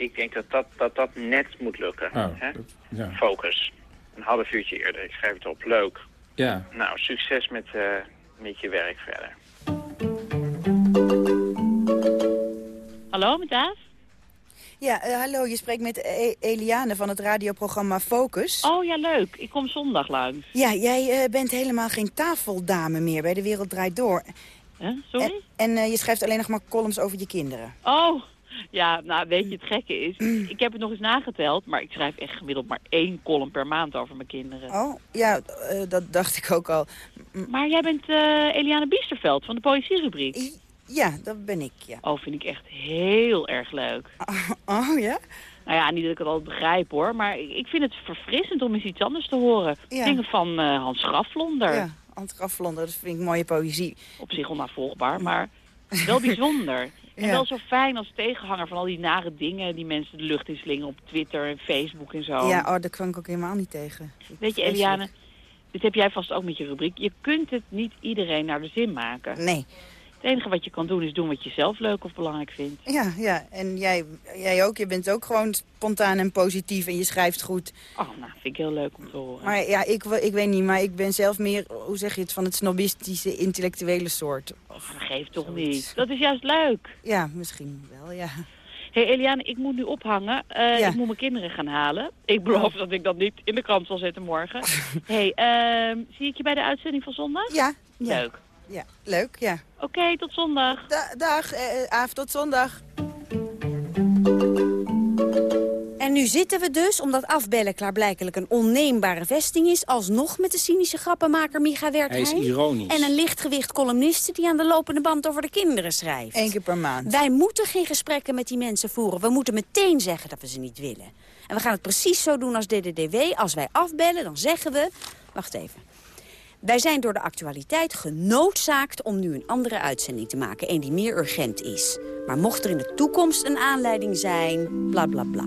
ik denk dat, dat, dat, dat net moet lukken. Oh, hè? ja. Focus. Een half uurtje eerder. Ik schrijf het op. Leuk. Ja. Nou, succes met, eh, met je werk verder. Hallo, met Aaf? Ja, eh, hallo, je spreekt met E- Eliane van het radioprogramma Focus. Oh ja, leuk. Ik kom zondag langs. Ja, jij eh, bent helemaal geen tafeldame meer bij De Wereld Draait Door. Sorry? En, en eh, je schrijft alleen nog maar columns over je kinderen. Oh, ja, nou weet je, het gekke is... ik heb het nog eens nageteld, maar ik schrijf echt gemiddeld maar één column per maand over mijn kinderen. Oh, ja, dat dacht ik ook al. Maar jij bent Eliane Biesterveld van de Poëzierubriek. Ja, dat ben ik, ja. Oh, vind ik echt heel erg leuk. Oh, ja? Nou ja, niet dat ik het altijd begrijp hoor, maar ik vind het verfrissend om eens iets anders te horen. Ja. Dingen van eh, Hans Graflonder. Ja, Ant Graflonder, dat vind ik mooie poëzie. Op zich onnavolgbaar, maar wel bijzonder. En Ja. wel zo fijn als tegenhanger van al die nare dingen die mensen de lucht inslingen op Twitter en Facebook en zo. Ja, oh, daar kwam ik ook helemaal niet tegen. Weet je, Eliane, dit heb jij vast ook met je rubriek. Je kunt het niet iedereen naar de zin maken. Nee. Het enige wat je kan doen is doen wat je zelf leuk of belangrijk vindt. Ja, ja, en jij, jij ook. Je bent ook gewoon spontaan en positief en je schrijft goed. Oh, nou, vind ik heel leuk om te horen. Maar ja, ik, ik weet niet, maar ik ben zelf meer, hoe zeg je het, van het snobistische intellectuele soort. Dat geeft toch niet. Dat is juist leuk. Ja, misschien wel, ja. Hé hey Eliane, ik moet nu ophangen. Eh, Ja. Ik moet mijn kinderen gaan halen. Ik beloof dat ik dat niet in de krant zal zetten morgen. hey, ehm, zie ik je bij de uitzending van zondag? Ja. ja. Leuk. Ja, leuk, ja. Oké, tot zondag. Da- dag, eh, Aaf, tot zondag. En nu zitten we dus, omdat afbellen klaarblijkelijk een onneembare vesting is... alsnog met de cynische grappenmaker Micha Wertheim. Hij is ironisch. En een lichtgewicht columniste die aan de lopende band over de kinderen schrijft. Eén keer per maand. Wij moeten geen gesprekken met die mensen voeren. We moeten meteen zeggen dat we ze niet willen. En we gaan het precies zo doen als DDDW. Als wij afbellen, dan zeggen we... Wacht even. Wij zijn door de actualiteit genoodzaakt om nu een andere uitzending te maken. Een die meer urgent is. Maar mocht er in de toekomst een aanleiding zijn, bla bla bla.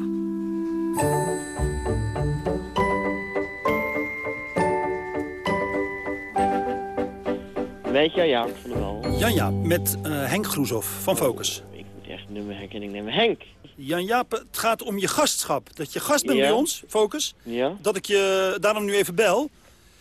Weet je, ja, van de Wal. Janja, met eh, Henk Groeshoff van Focus. Ik moet echt nummerherkenning nemen. Henk. Jan-Jaap, het gaat om je gastschap. Dat je gast bent Ja. bij ons, Focus. Ja? Dat ik je daarom nu even bel.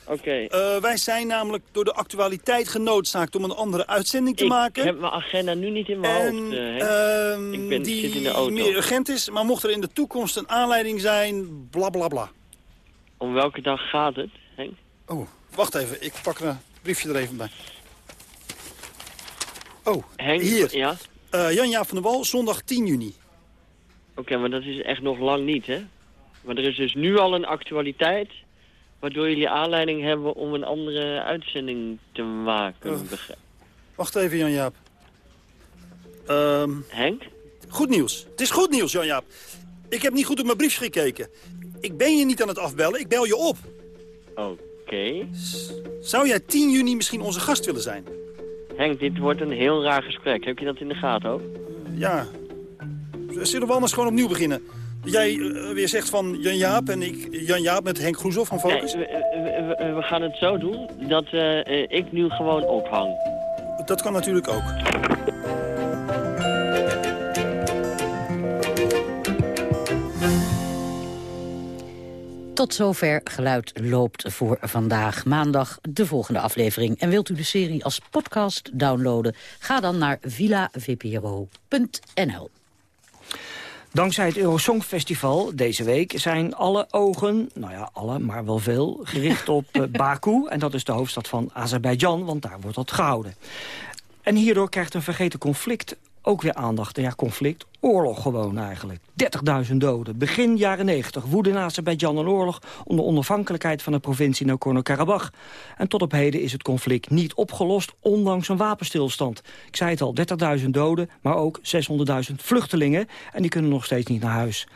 Oké. Eh, wij zijn namelijk door de actualiteit genoodzaakt om een andere uitzending te ik maken. heb mijn agenda nu niet in mijn En, hoofd, eh. Ehm, ik ben, die zit in de auto. meer urgent is, maar mocht er in de toekomst een aanleiding zijn, bla bla bla. Om welke dag gaat het, Henk? Oh, wacht even, ik pak een briefje er even bij. Oh, Henk, hier. ja? Eh Jan-Jaap van der Wal, zondag 10 juni. Oké, maar dat is echt nog lang niet, hè? Maar er is dus nu al een actualiteit... waardoor jullie aanleiding hebben om een andere uitzending te maken. Wacht even, Jan-Jaap. Ehm, Henk? Goed nieuws. Het is goed nieuws, Jan-Jaap. Ik heb niet goed op mijn briefje gekeken. Ik ben je niet aan het afbellen, ik bel je op. Oké. Zou jij 10 juni misschien onze gast willen zijn? Henk, dit wordt een heel raar gesprek. Heb je dat in de gaten ook? Ja. Zullen we anders gewoon opnieuw beginnen? Jij eh, weer zegt van Jan-Jaap en ik Jan-Jaap met Henk Groeshoff van Focus? Nee, we, we- gaan het zo doen dat eh, eh, ik nu gewoon ophang. Dat kan natuurlijk ook. Tot zover Geluid loopt voor vandaag. Maandag de volgende aflevering. En wilt u de serie als podcast downloaden? Ga dan naar villavpro.nl. Dankzij het Eurosongfestival deze week zijn alle ogen, nou ja, alle, maar wel veel, gericht op uh, Baku. En dat is de hoofdstad van Azerbeidzjan, want daar wordt dat gehouden. En hierdoor krijgt een vergeten conflict ook weer aandacht. Ja, conflict, oorlog gewoon eigenlijk. 30.000 doden. Begin jaren 90 woedde in Azerbeidzjan een oorlog... om de onafhankelijkheid van de provincie Nagorno-Karabakh. En tot op heden is het conflict niet opgelost, ondanks een wapenstilstand. Ik zei het al, 30.000 doden, maar ook 600.000 vluchtelingen. En die kunnen nog steeds niet naar huis.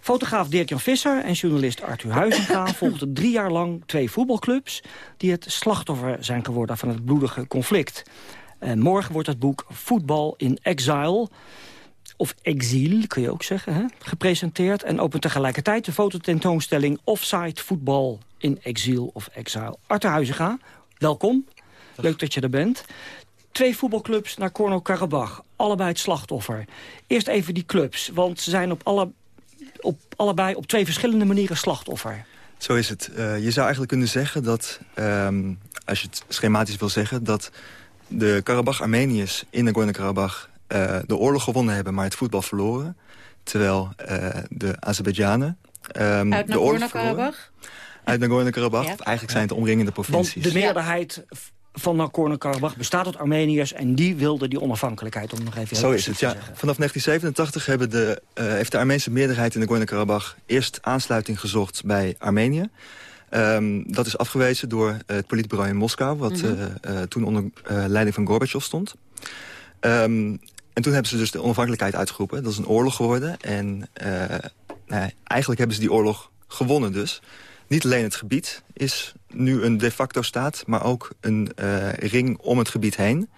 Fotograaf Dirk-Jan Visser en journalist Arthur Huizinga volgden drie jaar lang twee voetbalclubs... die het slachtoffer zijn geworden van het bloedige conflict. En morgen wordt het boek Voetbal in Exile of exil, kun je ook zeggen, hè? gepresenteerd. En opent tegelijkertijd de fototentoonstelling Offside Voetbal in Exil of Exile. Arthur Huizinga, welkom. Leuk dat je er bent. Twee voetbalclubs naar Korno-Karabach, allebei het slachtoffer. Eerst even die clubs, want ze zijn op, alle, op allebei op twee verschillende manieren slachtoffer. Zo is het. Uh, je zou eigenlijk kunnen zeggen dat, um, als je het schematisch wil zeggen... dat de Karabach-Armeniërs in Nagorno-Karabach uh, de oorlog gewonnen hebben, maar het voetbal verloren. Terwijl uh, de Azerbeidzjanen um, Uit de oorlog Nagorno-Karabach? Uit Nagorno-Karabach, ja. eigenlijk zijn het de omringende provincies. Want de meerderheid van Nagorno-Karabach bestaat uit Armeniërs... en die wilden die onafhankelijkheid, om nog even Zo is het, ja. Vanaf 1987 hebben de, uh, heeft de Armeense meerderheid in Nagorno-Karabach... eerst aansluiting gezocht bij Armenië. Um, dat is afgewezen door het politbureau in Moskou... wat mm -hmm. uh, uh, toen onder leiding van Gorbachev stond. Um, en toen hebben ze dus de onafhankelijkheid uitgeroepen. Dat is een oorlog geworden. En nou, eigenlijk hebben ze die oorlog gewonnen dus. Niet alleen het gebied is nu een de facto staat... maar ook een ring om het gebied heen.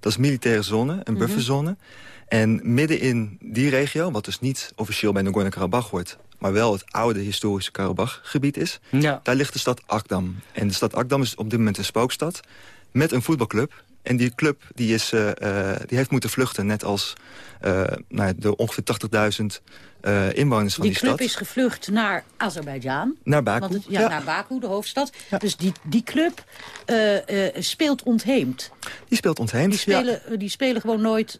Dat is een militaire zone, een mhm. bufferzone. Mm -hmm. En midden in die regio, wat dus niet officieel bij Nagorno-Karabakh hoort maar wel het oude historische Karabach-gebied is. Ja. Daar ligt de stad Akdam. En de stad Akdam is op dit moment een spookstad met een voetbalclub. En die club die is, uh, uh, die heeft moeten vluchten, net als uh, nou, de ongeveer 80.000 inwoners van die, die stad. Die club is gevlucht naar Azerbeidzjan. Naar Baku. Want het, ja, ja, naar Baku, de hoofdstad. Ja. Dus die, die club speelt ontheemd. Die speelt ontheemd, Die spelen, die spelen gewoon nooit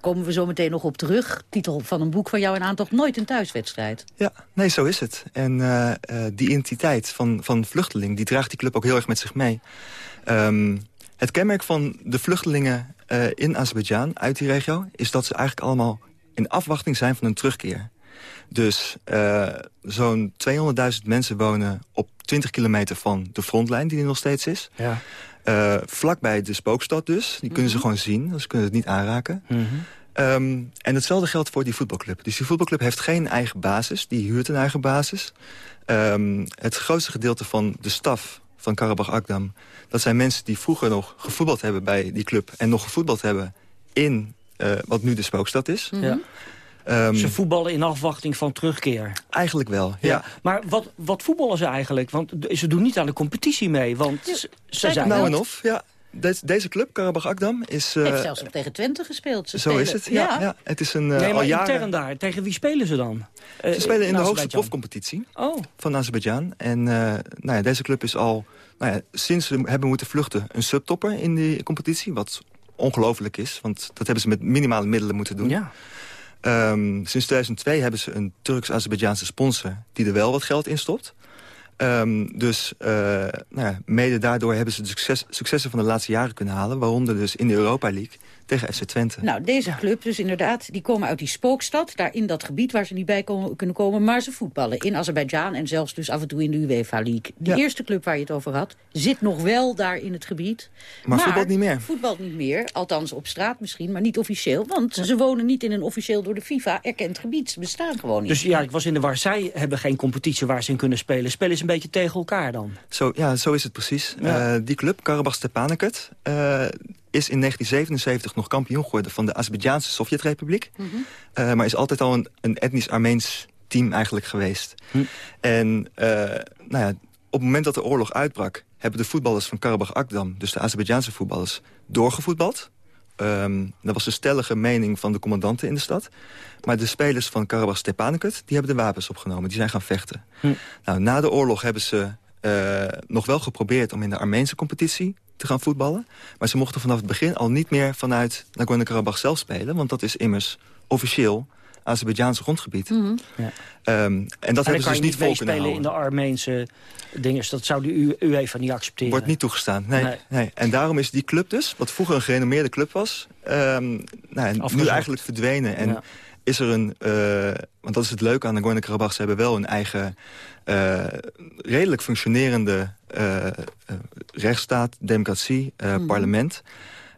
komen we zo meteen nog op terug. Titel van een boek van jou in aantocht, nooit een thuiswedstrijd. Ja, nee, zo is het. En die identiteit van, van vluchteling, die draagt die club ook heel erg met zich mee. Um, het kenmerk van de vluchtelingen uh, in Azerbeidzjan, uit die regio... is dat ze eigenlijk allemaal in afwachting zijn van een terugkeer. Dus zo'n 200.000 mensen wonen op 20 kilometer van de frontlijn... die er nog steeds is. Ja. Uh, vlakbij de spookstad dus. Die kunnen mm -hmm. ze gewoon zien, dus ze kunnen het niet aanraken. Mm -hmm. um, en hetzelfde geldt voor die voetbalclub. Dus die voetbalclub heeft geen eigen basis, die huurt een eigen basis. Um, het grootste gedeelte van de staf van Karabach Akdam... dat zijn mensen die vroeger nog gevoetbald hebben bij die club... en nog gevoetbald hebben in uh, wat nu de spookstad is. Mm -hmm. ja. Um, ze voetballen in afwachting van terugkeer. Eigenlijk wel, ja. ja. Maar wat, wat voetballen ze eigenlijk? Want ze doen niet aan de competitie mee. Want ja, ze zijn nou en of, ja. Deze, deze club, Karabach Akdam, is... Uh, Heeft zelfs nog tegen Twente gespeeld. Ze zo spelen. is het, ja. ja. ja. Het is een, uh, nee, maar al jaren... eh, intern daar, tegen wie spelen ze dan? Uh, ze spelen in de hoogste profcompetitie oh. van Azerbeidzjan. En nou ja, deze club is al, nou ja, sinds ze hebben moeten vluchten, een subtopper in die competitie. Wat ongelooflijk is, want dat hebben ze met minimale middelen moeten doen. Ja. Um, sinds 2002 hebben ze een Turks-Azerbeidjaanse sponsor... die er wel wat geld in stopt. Um, dus uh, nou ja, mede daardoor hebben ze de succes, successen van de laatste jaren kunnen halen... waaronder dus in de Europa League tegen FC Twente. Nou, deze club dus inderdaad, die komen uit die spookstad... daar in dat gebied waar ze niet bij komen, kunnen komen... maar ze voetballen in Azerbeidzjan en zelfs dus af en toe in de UEFA League. Die ja. eerste club waar je het over had, zit nog wel daar in het gebied. Maar, maar voetbalt niet meer. Voetbalt niet meer, althans op straat misschien, maar niet officieel. Want ja. ze wonen niet in een officieel door de FIFA erkend gebied. Ze bestaan gewoon niet. Dus ja, ik was in de war. Zij hebben geen competitie waar ze in kunnen spelen. Spelen ze een beetje tegen elkaar dan? Zo, ja, zo is het precies. Ja. Uh, die club, Karabach Stepanakert... Uh, is in 1977 nog kampioen geworden van de Azerbeidzjaanse Sovjetrepubliek. Mm -hmm. uh, maar is altijd al een, een etnisch Armeens team eigenlijk geweest. Hm. En uh, nou ja, op het moment dat de oorlog uitbrak... hebben de voetballers van Karabach Akdam, dus de Azerbeidzjaanse voetballers... doorgevoetbald. ehm, dat was de stellige mening van de commandanten in de stad. Maar de spelers van Karabach Stepanakert, die hebben de wapens opgenomen. Die zijn gaan vechten. Hm. Nou, na de oorlog hebben ze eh, nog wel geprobeerd om in de Armeense competitie te gaan voetballen. Maar ze mochten vanaf het begin al niet meer vanuit Nagorno-Karabakh zelf spelen. Want dat is immers officieel Azerbeidzjaanse grondgebied. Mhm. Ja. Ehm, en dat en hebben ze dus niet vol kunnen houden. in de Armeense dingen. Dat zou de U- UEFA niet accepteren. Wordt niet toegestaan, nee, Nee. nee. En daarom is die club dus, wat vroeger een gerenommeerde club was... ehm, nou, nu eigenlijk verdwenen. En Ja. Is er een... eh, want dat is het leuke aan Nagorno-Karabakh. Ze hebben wel een eigen eh, redelijk functionerende eh, rechtsstaat, democratie, Mhm. parlement.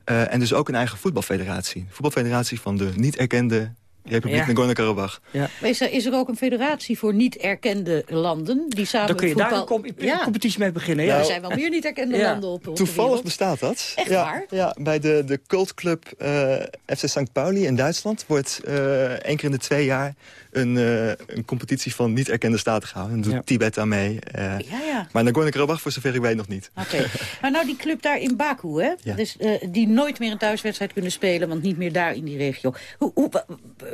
En dus ook een eigen voetbalfederatie. Voetbalfederatie van de niet erkende Republiek Ja. Nagorno-Karabakh. Ja. Is er, is er ook een federatie voor niet erkende landen die samen Dan kun je voetbal... daar een com- ja. competitie mee beginnen. Ja, Ja. er zijn wel meer niet erkende Ja. landen op, Toevallig bestaat dat. Echt ja, waar? Ja, bij de, de cultclub eh, FC St. Pauli in Duitsland... wordt eh één keer in de twee jaar een, eh, een competitie van niet erkende staten gehouden. En doet Ja. Tibet aan mee. eh. Ja, ja. Maar Nagorno-Karabakh, voor zover ik weet, nog niet. Oké. Maar nou die club daar in Baku, hè? Ja. Dus, eh, die nooit meer een thuiswedstrijd kunnen spelen... want niet meer daar in die regio. Hoe, hoe,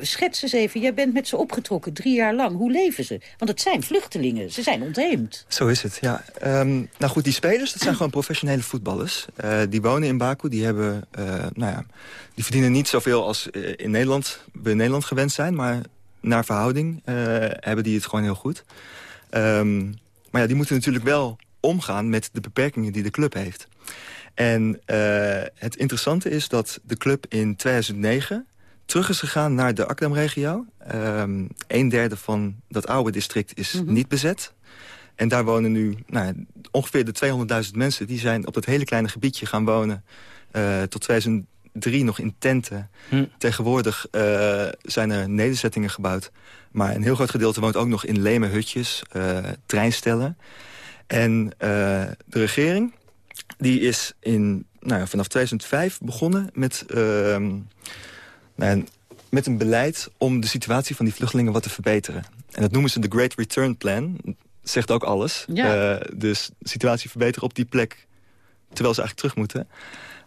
schets eens even, jij bent met ze opgetrokken drie jaar lang. Hoe leven ze? Want het zijn vluchtelingen, ze zijn ontheemd. Zo is het, ja. Ehm, nou goed, die spelers, dat zijn gewoon professionele voetballers. Eh, die wonen in Baku, die hebben, eh, nou ja, die verdienen niet zoveel als eh, in Nederland, we in Nederland gewend zijn. Maar naar verhouding hebben die het gewoon heel goed. Ehm, maar ja, die moeten natuurlijk wel omgaan met de beperkingen die de club heeft. En het interessante is dat de club in 2009 terug is gegaan naar de Akdam-regio. Ehm een derde van dat oude district is niet bezet. En daar wonen nu nou, ongeveer de 200.000 mensen. Die zijn op dat hele kleine gebiedje gaan wonen. eh, tot 2003 nog in tenten. Hm. Tegenwoordig eh, zijn er nederzettingen gebouwd. Maar een heel groot gedeelte woont ook nog in leme hutjes, eh, treinstellen. En de regering die is in, nou vanaf 2005 begonnen met, ja, met een beleid om de situatie van die vluchtelingen wat te verbeteren. En dat noemen ze de Great Return Plan. Zegt ook alles. Ja. Eh, dus de situatie verbeteren op die plek terwijl ze eigenlijk terug moeten.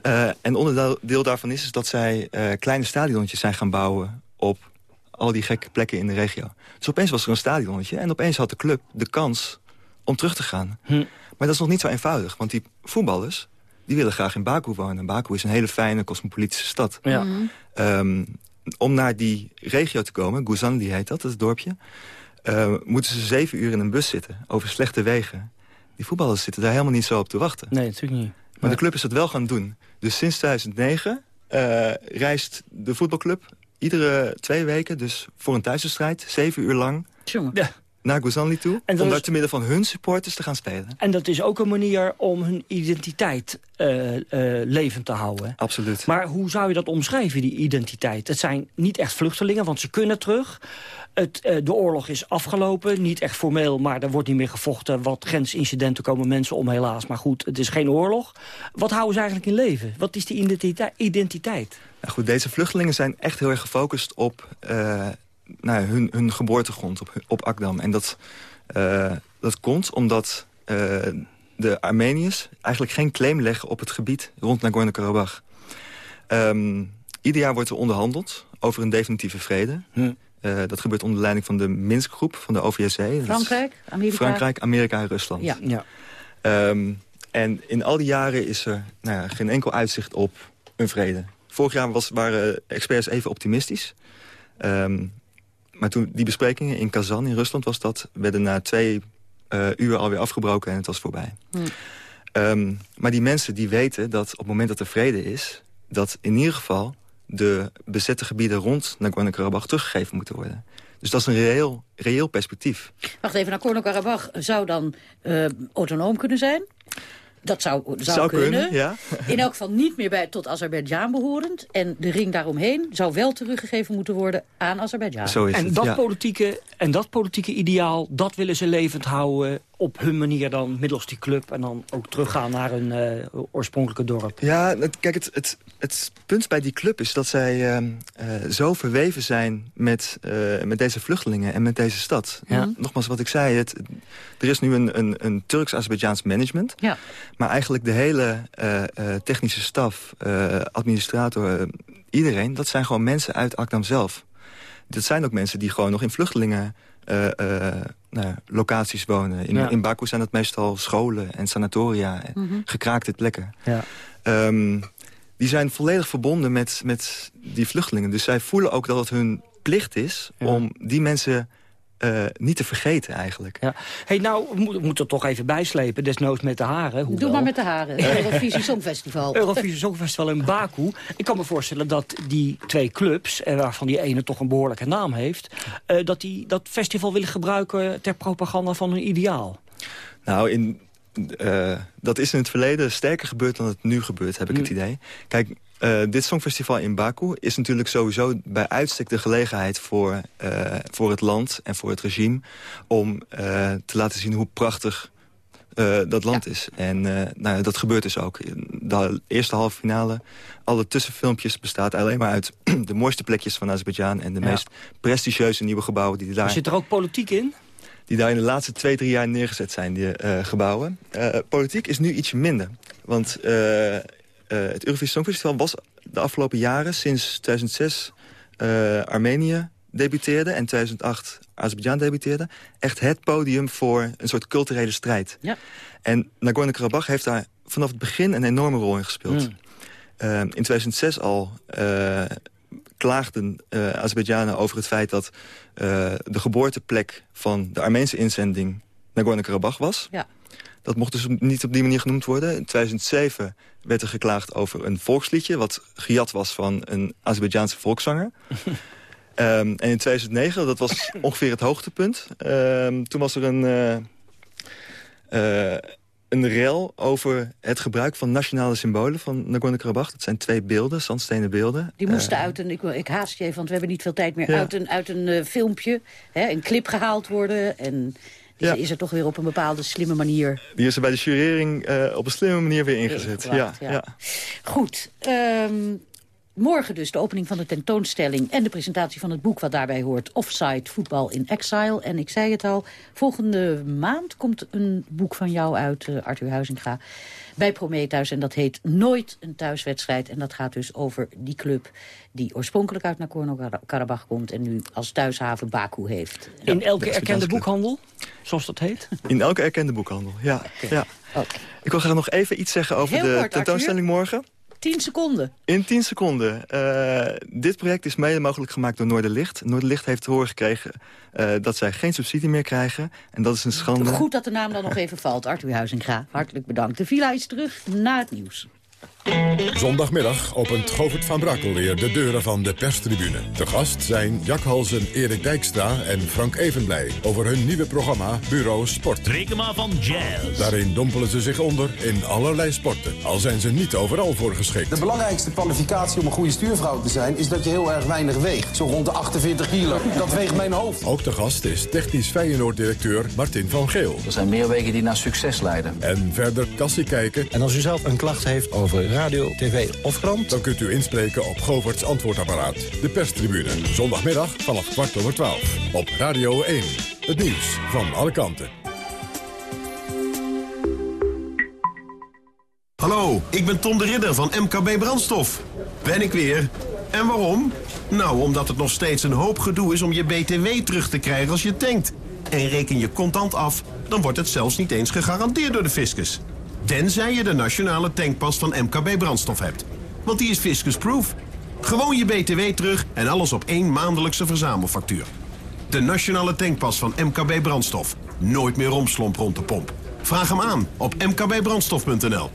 Eh, en onderdeel daarvan is, is dat zij eh, kleine stadiontjes zijn gaan bouwen op al die gekke plekken in de regio. Dus opeens was er een stadionnetje en opeens had de club de kans om terug te gaan. Maar dat is nog niet zo eenvoudig, want die voetballers... die willen graag in Baku wonen. Baku is een hele fijne, cosmopolitische stad. Ja. Mhm. Ehm, om naar die regio te komen, Guzanli heet dat, dat is het dorpje... eh, moeten ze zeven uur in een bus zitten, over slechte wegen. Die voetballers zitten daar helemaal niet zo op te wachten. Nee, natuurlijk niet. Maar de club is dat wel gaan doen. Dus sinds 2009 eh, reist de voetbalclub iedere twee weken... dus voor een thuiswedstrijd, zeven uur lang... Jongen. Naar Guzanli toe... En om daar is- te midden van hun supporters te gaan spelen. En dat is ook een manier om hun identiteit eh, eh, levend te houden. Absoluut. Maar hoe zou je dat omschrijven, die identiteit? Het zijn niet echt vluchtelingen, want ze kunnen terug. Het, eh, de oorlog is afgelopen, niet echt formeel, maar er wordt niet meer gevochten. Wat grensincidenten komen mensen om helaas. Maar goed, het is geen oorlog. Wat houden ze eigenlijk in leven? Wat is die identiteit? identiteit? Nou goed, deze vluchtelingen zijn echt heel erg gefocust op nou ja, hun, hun geboortegrond, op, op Akdam. En dat, eh, dat komt omdat eh, de Armeniërs eigenlijk geen claim leggen op het gebied rond Nagorno-Karabakh. Ehm, ieder jaar wordt er onderhandeld over een definitieve vrede. Eh, dat gebeurt onder leiding van de Minsk-groep van de OVSE. Frankrijk, Amerika. Frankrijk, Amerika en Rusland. Ja. ja. Ehm, en in al die jaren is er nou ja, geen enkel uitzicht op een vrede. Vorig jaar was, waren experts even optimistisch. Ehm, maar toen die besprekingen in Kazan in Rusland was dat... werden na twee eh, uur alweer afgebroken en het was voorbij. Hm. Ehm, maar die mensen die weten dat op het moment dat er vrede is... dat in ieder geval de bezette gebieden rond Nagorno-Karabakh teruggegeven moeten worden. Dus dat is een reëel, reëel perspectief. Wacht even, Nagorno-Karabakh zou dan eh, autonoom kunnen zijn? Dat zou, zou, Zou kunnen. kunnen, ja. In elk geval niet meer bij, tot Azerbeidzjan behorend. En de ring daaromheen zou wel teruggegeven moeten worden aan Azerbeidzjan. En, het, dat ja. politieke, en dat politieke ideaal, dat willen ze levend houden op hun manier dan middels die club... en dan ook teruggaan naar hun uh, oorspronkelijke dorp. Ja, kijk, het, het, het punt bij die club is dat zij uh, uh, zo verweven zijn met, met deze vluchtelingen en met deze stad. Ja. Nogmaals, wat ik zei, het, er is nu een, een, een Turks-Azerbeidjaans management. Ja. Maar eigenlijk de hele technische staf, administrator, iedereen... dat zijn gewoon mensen uit Akdam zelf. Dat zijn ook mensen die gewoon nog in vluchtelingen locaties wonen. In, in Baku zijn dat meestal scholen en sanatoria, en mhm. gekraakte plekken. Ja. Um, die zijn volledig verbonden met, met die vluchtelingen. Dus zij voelen ook dat het hun plicht is om die mensen uh, niet te vergeten eigenlijk. Ja. Hey, nou, we moeten er toch even bijslepen, desnoods met de haren. Hoewel. Doe maar met de haren, Eurovisie Songfestival. Eurovisie Songfestival in Baku. Ik kan me voorstellen dat die twee clubs, en waarvan die ene toch een behoorlijke naam heeft... Uh, dat die dat festival willen gebruiken ter propaganda van hun ideaal. Nou, in, uh, dat is in het verleden sterker gebeurd dan het nu gebeurt, heb ik het hm. idee. Kijk, uh, dit Songfestival in Baku is natuurlijk sowieso bij uitstek de gelegenheid voor, uh, voor het land en voor het regime om uh, te laten zien hoe prachtig dat land is. En nou, dat gebeurt dus ook. De eerste halve finale, alle tussenfilmpjes bestaat alleen maar uit de mooiste plekjes van Azerbeidzjan en de meest prestigieuze nieuwe gebouwen die daar... Zit er ook politiek in? die daar in de laatste twee, drie jaar neergezet zijn, die uh, gebouwen. Uh, politiek is nu ietsje minder. Want uh, het Eurovisie Songfestival was de afgelopen jaren, sinds 2006 Armenië debuteerde en 2008 Azerbeidzjan debuteerde... echt het podium voor een soort culturele strijd. Ja. En Nagorno-Karabakh heeft daar vanaf het begin een enorme rol in gespeeld. Hmm. in 2006 al klaagden uh, Azerbeidzjanen over het feit dat uh, de geboorteplek van de Armeense inzending Nagorno-Karabakh was. Ja. Dat mocht dus niet op die manier genoemd worden. In 2007 werd er geklaagd over een volksliedje... wat gejat was van een Azerbeidzjaanse volkszanger. um, en in 2009, dat was ongeveer het hoogtepunt... Um, toen was er een... Uh, een rel over het gebruik van nationale symbolen van Nagorno-Karabakh. Dat zijn twee beelden, zandstenen beelden. Die moesten uh, uit een, ik, ik, haast je even, want we hebben niet veel tijd meer... Ja. uit een, uit een uh, filmpje, hè, een clip gehaald worden... en die ja. is er toch weer op een bepaalde slimme manier... Die is er bij de jurering uh, op een slimme manier weer ingezet. Ja, ja, Goed, um, Morgen dus de opening van de tentoonstelling en de presentatie van het boek wat daarbij hoort. Offside, voetbal in exile. En ik zei het al, volgende maand komt een boek van jou uit, uh, Arthur Huizinga, bij Prometheus. En dat heet Nooit een thuiswedstrijd. En dat gaat dus over die club die oorspronkelijk uit Nagorno-Karabakh komt... en nu als thuishaven Baku heeft. In elke erkende boekhandel, zoals dat heet? In elke erkende boekhandel, ja. Okay. ja. Okay. Ik wil graag nog even iets zeggen over Heel de kort, tentoonstelling Arthur. morgen. 10 seconden. In 10 seconden. Uh, dit project is mede mogelijk gemaakt door Noorderlicht. Noorderlicht heeft te horen gekregen uh, dat zij geen subsidie meer krijgen. En dat is een schande. Goed dat de naam dan nog even valt. Arthur Huizinga, hartelijk bedankt. De villa is terug na het nieuws. Zondagmiddag opent Govert van Brakel weer de deuren van de perstribune. De gast zijn Jack Halsen, Erik Dijkstra en Frank Evenblij... over hun nieuwe programma Bureau Sport. Rekema van Jazz. Daarin dompelen ze zich onder in allerlei sporten. Al zijn ze niet overal voor geschikt. De belangrijkste kwalificatie om een goede stuurvrouw te zijn... is dat je heel erg weinig weegt. Zo rond de 48 kilo. Dat weegt mijn hoofd. Ook de gast is technisch Feyenoord-directeur Martin van Geel. Er zijn meer wegen die naar succes leiden. En verder kassie kijken. En als u zelf een klacht heeft over radio, tv of krant... dan kunt u inspreken op Govert's antwoordapparaat. De perstribune. Zondagmiddag vanaf kwart over twaalf. Op Radio 1. Het nieuws van alle kanten. Hallo, ik ben Tom de Ridder van MKB Brandstof. Ben ik weer. En waarom? Nou, omdat het nog steeds een hoop gedoe is om je BTW terug te krijgen als je tankt. En reken je contant af, dan wordt het zelfs niet eens gegarandeerd door de fiscus. Tenzij je de nationale tankpas van MKB Brandstof hebt. Want die is fiscusproof. Gewoon je BTW terug en alles op één maandelijkse verzamelfactuur. De nationale tankpas van MKB Brandstof. Nooit meer romslomp rond de pomp. Vraag hem aan op mkbbrandstof.nl.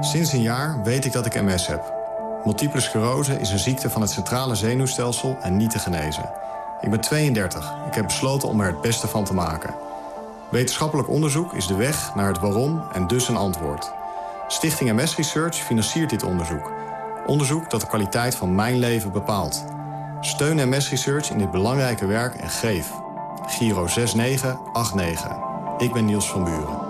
Sinds een jaar weet ik dat ik MS heb. Multiple sclerose is een ziekte van het centrale zenuwstelsel en niet te genezen. Ik ben 32. Ik heb besloten om er het beste van te maken. Wetenschappelijk onderzoek is de weg naar het waarom en dus een antwoord. Stichting MS Research financiert dit onderzoek. Onderzoek dat de kwaliteit van mijn leven bepaalt. Steun MS Research in dit belangrijke werk en geef. Giro 6989. Ik ben Niels van Buren.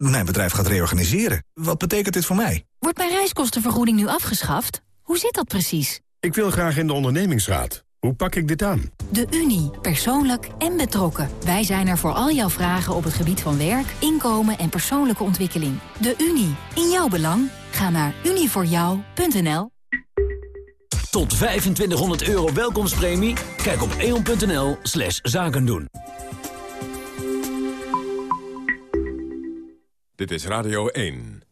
Mijn bedrijf gaat reorganiseren. Wat betekent dit voor mij? Wordt mijn reiskostenvergoeding nu afgeschaft? Hoe zit dat precies? Ik wil graag in de ondernemingsraad. Hoe pak ik dit aan? De Unie. Persoonlijk en betrokken. Wij zijn er voor al jouw vragen op het gebied van werk, inkomen en persoonlijke ontwikkeling. De Unie. In jouw belang. Ga naar unievoorjou.nl Tot 2500 euro welkomstpremie? Kijk op eon.nl slash zakendoen. Dit is Radio 1.